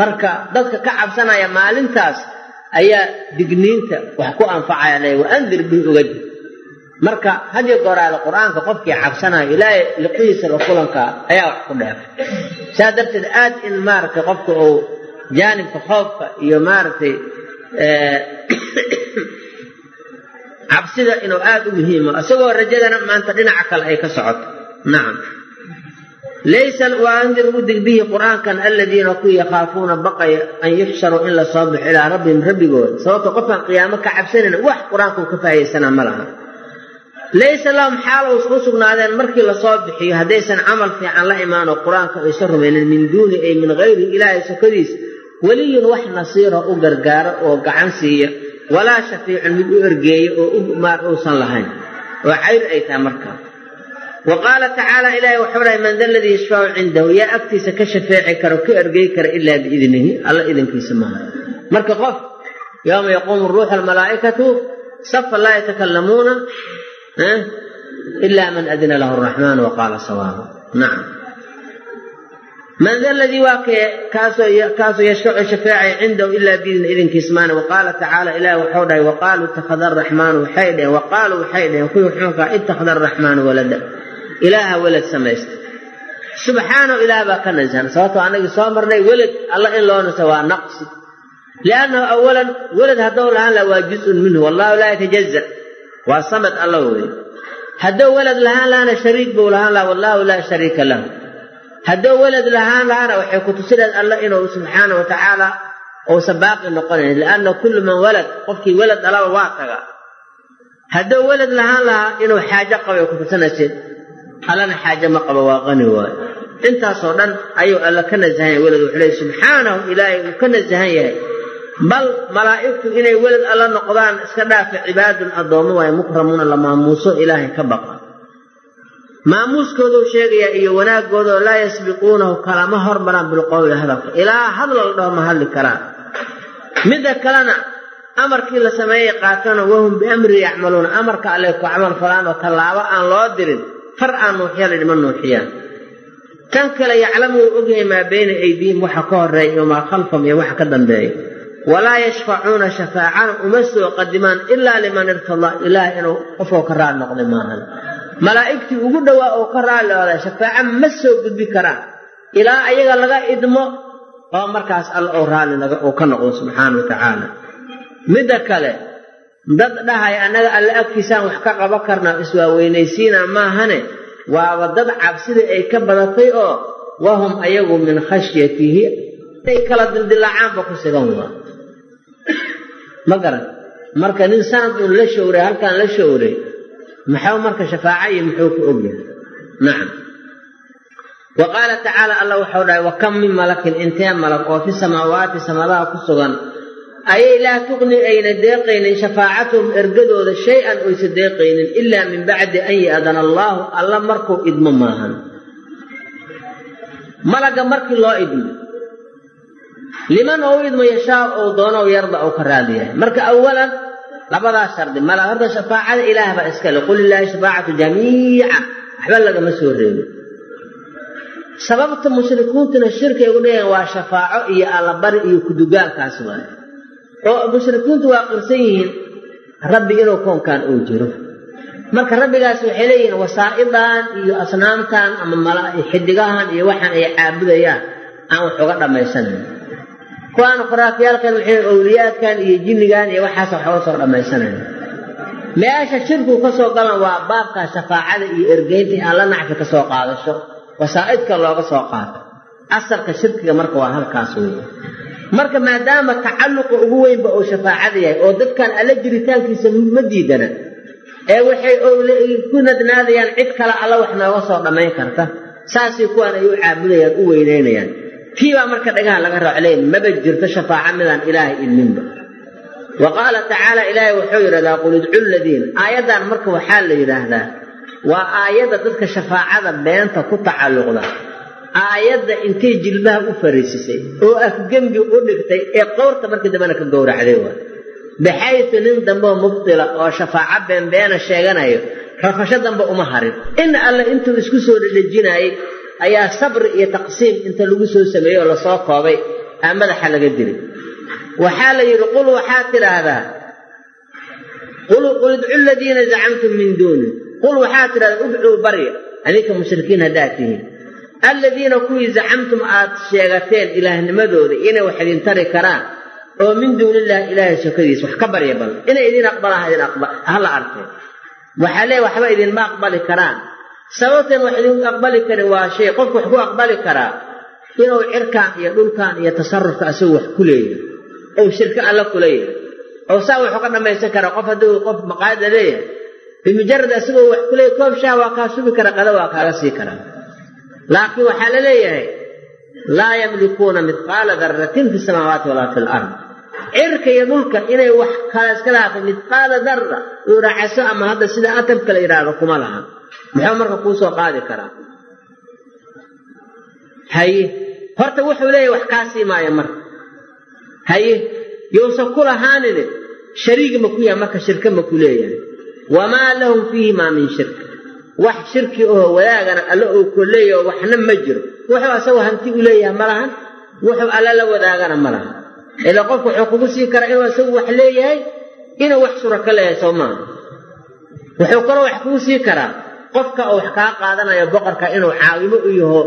Marka dadka ka cabsanaya maalintaas ayaa digniinta wax ku anfacaya le waandir bihi uga marka hadiyo gooraale qur'aanka qofkii cabsanayo ilaahay liqihiisa la kulanka ayaa wax ku dheefay saa darteed aad in maaragtay qofka uu jaanibka khoofka iyo maaragtay cabsida inuu aada u muhiimo isagoo rajadana maanta dhinaca kale ay ka socoto. Nacam laysa waandir u dig bihi qur'aankan aladiina ku yakhaafuuna baqaya an yuxsharuu in la soo ilaa rabbihim rabbigooda sababto qofkaan qiyaamo ka cabsanayna wax qur'aankau ka faa'iidaysanaa ma laha laysa lahum xaal u sugnaadeen markii la soo bixiyo haddaysan camal fiican la imaanoo qur'aanka aysan rumaynin min duuni ay min hayri ilaahay sokadiisa weliyun wax nasiiro u gargaaro oo gacan siiya walaa shafiicun mid u ergeeya oo maar uusan lahayn oo cayr ay tahay markaa wa qaala tacaala ilaahay wuxuu dhahay man da ladii yashfacu cindahu yaa agtiisa ka shafeeci karo ka ergey kara ilaa biidnihi alla idankiisa maaha marka qof yowma yaquumu ruuxu almalaa'ikatu safa laa yatakalamuuna man adina lahu araxmaan wa qaala sawaaba nacam man da ladii waa kee kaasoo yashfacu shafeecaya cindahu ilaa biidni idinkiisa maana wa qaala tacaala ilahi wuxuu dhahay waqaaluu ittakhada araxmaanu waxay dheheen waqaaluu waxay dheheen kuwii xuunkaa ittakhada araxmaanu walada ilaaha welad samaysta subxaanahu ilaah baa ka nasahan sababtoo anagii soo marnay welad alla in loo nasa waa naqsi liannahu awalan waa samad alla wey haddou welad lahaan lahana shariik buu lahaan laha wallahu laa shariika lahu. Haddou welad lahaan lahana waxay ku tusineed alla inuu subxaana wa tacaala uusan baaqi noqonayn lianna kullu man walad qofkii welad dhalaba waa taga haddou welad lahaan lahaa inuu xaajo qabay ku tusinaysid allana xaaje ma qabo waa qani waayo. Intaasoo dhan ayuu alla ka nasahan yahay welad wuxuu leey subxaanahu ilaahay uu ka nasahan yahay bal malaa'igtu inay welad alla noqdaan iska dhaafa cibaadun addoommo waaye mukramuuna la maamuuso ilaahay ka baqa maamuuskooduu sheegayaa iyo wanaagoodaoo laa yasbiquunahu kalama hormaraan bilqowli hadalka. Ilaa hadla la dhaho ma hadli karaan. Midda kalena amarkii la sameeyey qaatana wahum biamri yacmaluuna amarka alle ku camal falaan oo tallaabo aan loo dirin far aan nuuxiya laydhima nuuxiyaan. Tan kale yaclamu wuu ogyahay maa bayna aydiihim waxa ka horreeya iyo maa khalfahum iyo waxa ka dambeeya walaa yashfacuuna shafaacana uma soo qadimaan ilaa liman irtadaa ilaah inuu qofoo ka raali noqday maahan. Malaa'igtii ugu dhowaa oo ka raali ooda shafaaco ma soo gudbi karaan. Ilaa ayaga laga idmo oo markaas alla oo raalli uu ka noqdo subxaana wa tacaala. Midda kale dad dhahay annaga alle agtiisaan wax ka qaba karnaa iswaaweynaysiina maahane waaba dad cabsidii ay ka badatay oo wahum ayagu min khashyatihi inay kala dildilaacaanba ku sigan waa ma garan marka nin sanad uun la showray halkaan la showray maxuu marka shafaaca iyo muxuu ku ogyahay nacam wa qaala tacaala alla waxau dhahay wa kam min malakin intee malag oo fi samaawaati samadaha ku sugan ayay laa tuqni ayna deeqaynin shafaacatuhum ergadooda shay-an oysa deeqaynin ilaa min bacdi an ya'dana allaahu alla markuu idmo maahan. Malagga markii loo idmo liman ou idmo yashaa ou doonow yarda ou ka raali yahay. Marka awalan labadaas shardi. Malag horta shafaacada ilaah baa iskale qul lilaahi shafaacatu jamiica. Waxba lagama soo reebin. Sababta mushrikuuntuna shirki ay ugu dhigeen waa shafaaco iyo allabari iyo kudugaalkaas waaye. Oo mushrikiintu waa qirsan yihiin rabbi inuu koonkan uu jiro. Marka rabbigaas waxay leeyihiin wasaa'idan iyo asnaamtan ama xidigahan iyo waxaan ay caabudayaan aan wax uga dhammaysanayn kuwaana khuraafyaalkan waxay owliyaadkan iyo jinnigan iyo waxaas wax soo dhammaysanayn meesha shirkigu ka soo galan waa baabka shafaacada iyo ergeynta in alla nacfi ka soo qaadasho wasaa'idka looga soo qaato. Asalka shirkiga marka waa halkaas wey marka maadaama tacalluqa ugu weynba uu shafaacada yahay oo dadkan alla jiritaankiisa ma diidana ee waxay ku nadnaadayaan cid kale alla wax nooga soo dhammayn karta saasay kuwaan ay u caabudayaan u weynaynayaan tii baa marka dhagaha laga raacleyn maba jirto shafaaca midaan ilaahay ilminba wa qaala tacaala ilaahay wuxuu yidhahdaa qul idcu ladiina aayaddan marka waxaa la yidhaahdaa waa aayadda dadka shafaacada beenta ku tacalluqda. Aayadda intay jilbaha u fariisisay oo afgembi u dhigtay ee qowrta markii dambena ka gowracday waa. Baxaytu nin dambeoo mubtila oo shafaaco beenbeena sheeganayo rafasho dambe uma harin. In alle intuu isku soo dhedhejinaayey ayaa sabri iyo taqsiim inta lagu soo sameeyey oo la soo koobay aa madaxa laga diray waxaa la yidhi qul waxaad tidhaahdaa qul idcu ladiina zacamtum min duuni qul waxaad tidhahdaa udcuu barya adinka mushrikiin haddaad tihiin. Alladiina kuwii zacamtum aad sheegateen ilaahnimadooda inay wax idin tari karaan oo min duunillahi ilaahay sokadiisa wax ka barya bal inay idin aqbalaan hala arkeen. Waxaa leey waxba idinma aqbali karaan sababteen wax idin aqbali karin waa shay qofku wax ku aqbali karaa inuu cirkaan iyo dhulkan iyo tasarufka isagu wax ku leeyahay ou shirka alla yahay oo saa wuxuu ka dhammaysan karaa qof hadduu qof maqaayada leeyahay bimujarad isagoo wax ku koob shaah waa kaa subi kara qada waa kaaga sii karaa laakiin waxaa la leeyahay laa yamlikuuna midqaala daratin fi samaawaati walaa fi lard cirka iyo dhulka inay wax kala iska lahaata midqaala darra uu raacaso ama hadda sida atabka la yidhaahdo kuma laha muxuu marka kuu soo qaadi karaa? Haye horta wuxuu leeyahay wax kaa sii maayo marka. Haye yousan ku lahaanine shariig ma ku yahay marka shirka ma ku leeyahay. Wamaa lahum fiihi maa min shirk. Wax shirki oo wadaagana alla uu ku leeyaho waxna ma jiro. Wuxuu asagoo hanti u leeyahay ma lahan? Wuxuu alla la wadaagana ma lahan. Ilaa qofku wuxuu kugu sii karaa inuu isagu wax leeyahay inuu wax sura ka leeyahay soo maaha wuxuu kaloo wax kugu sii karaa qofka uu wax kaa qaadanayo boqorka inuu caawimo u yaho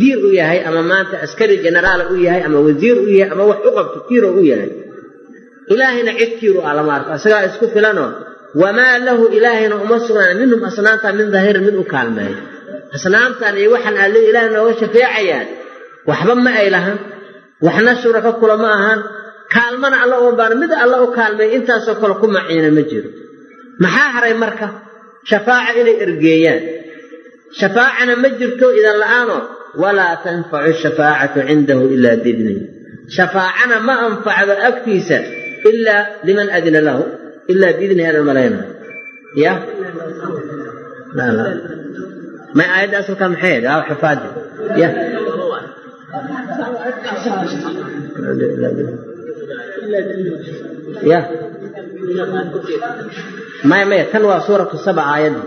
diir u yahay ama maanta askari generaal u yahay ama wasiir u yahay ama wax u qabto tiiro u yahay. Ilaahayna cid tiiru ah lama arko isagaa isku filanoo wamaa lahu ilaahayna uma sugnaan minhum asnaamta min dahirin mid u kaalmeeyo asnaamtan iyo waxaan alle ilaahay nooga shafeecayaan waxba ma ay lahan waxna shuraka kula ma ahan kaalmana alla uma baana mid alla u kaalmeeyo intaasoo kale ku maciina ma jiro. Maxaa haray marka shafaaca inay ergeeyaan. Shafaacana ma jirto idan la'aanoo walaa tanfacu shafaacatu cindahu ilaa biidnihi. Shafaacana ma anfacdo agtiisa ilaa liman adina lahu ilaa biidni aan malayna ya? May aayadda asalka maxay ahayd? Aa xifaadi ya ya. Maya maya tan waa suuratu saba aayadda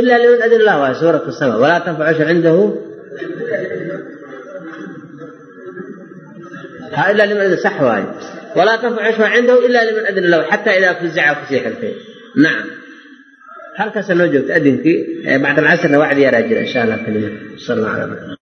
ila liman adin lah waa suuratu saba. Walaa tanfacu cindahu. Ha ila liman adin sax waaye. Walaa tanfacu shfa cindahu ila liman adina lahu xataa idaa fuzica ku sii xirtay. Nacam halkaasa noo joogta adinkii bacd alcasrna wacdi yaraa jira insha allah kalimad sal alla ala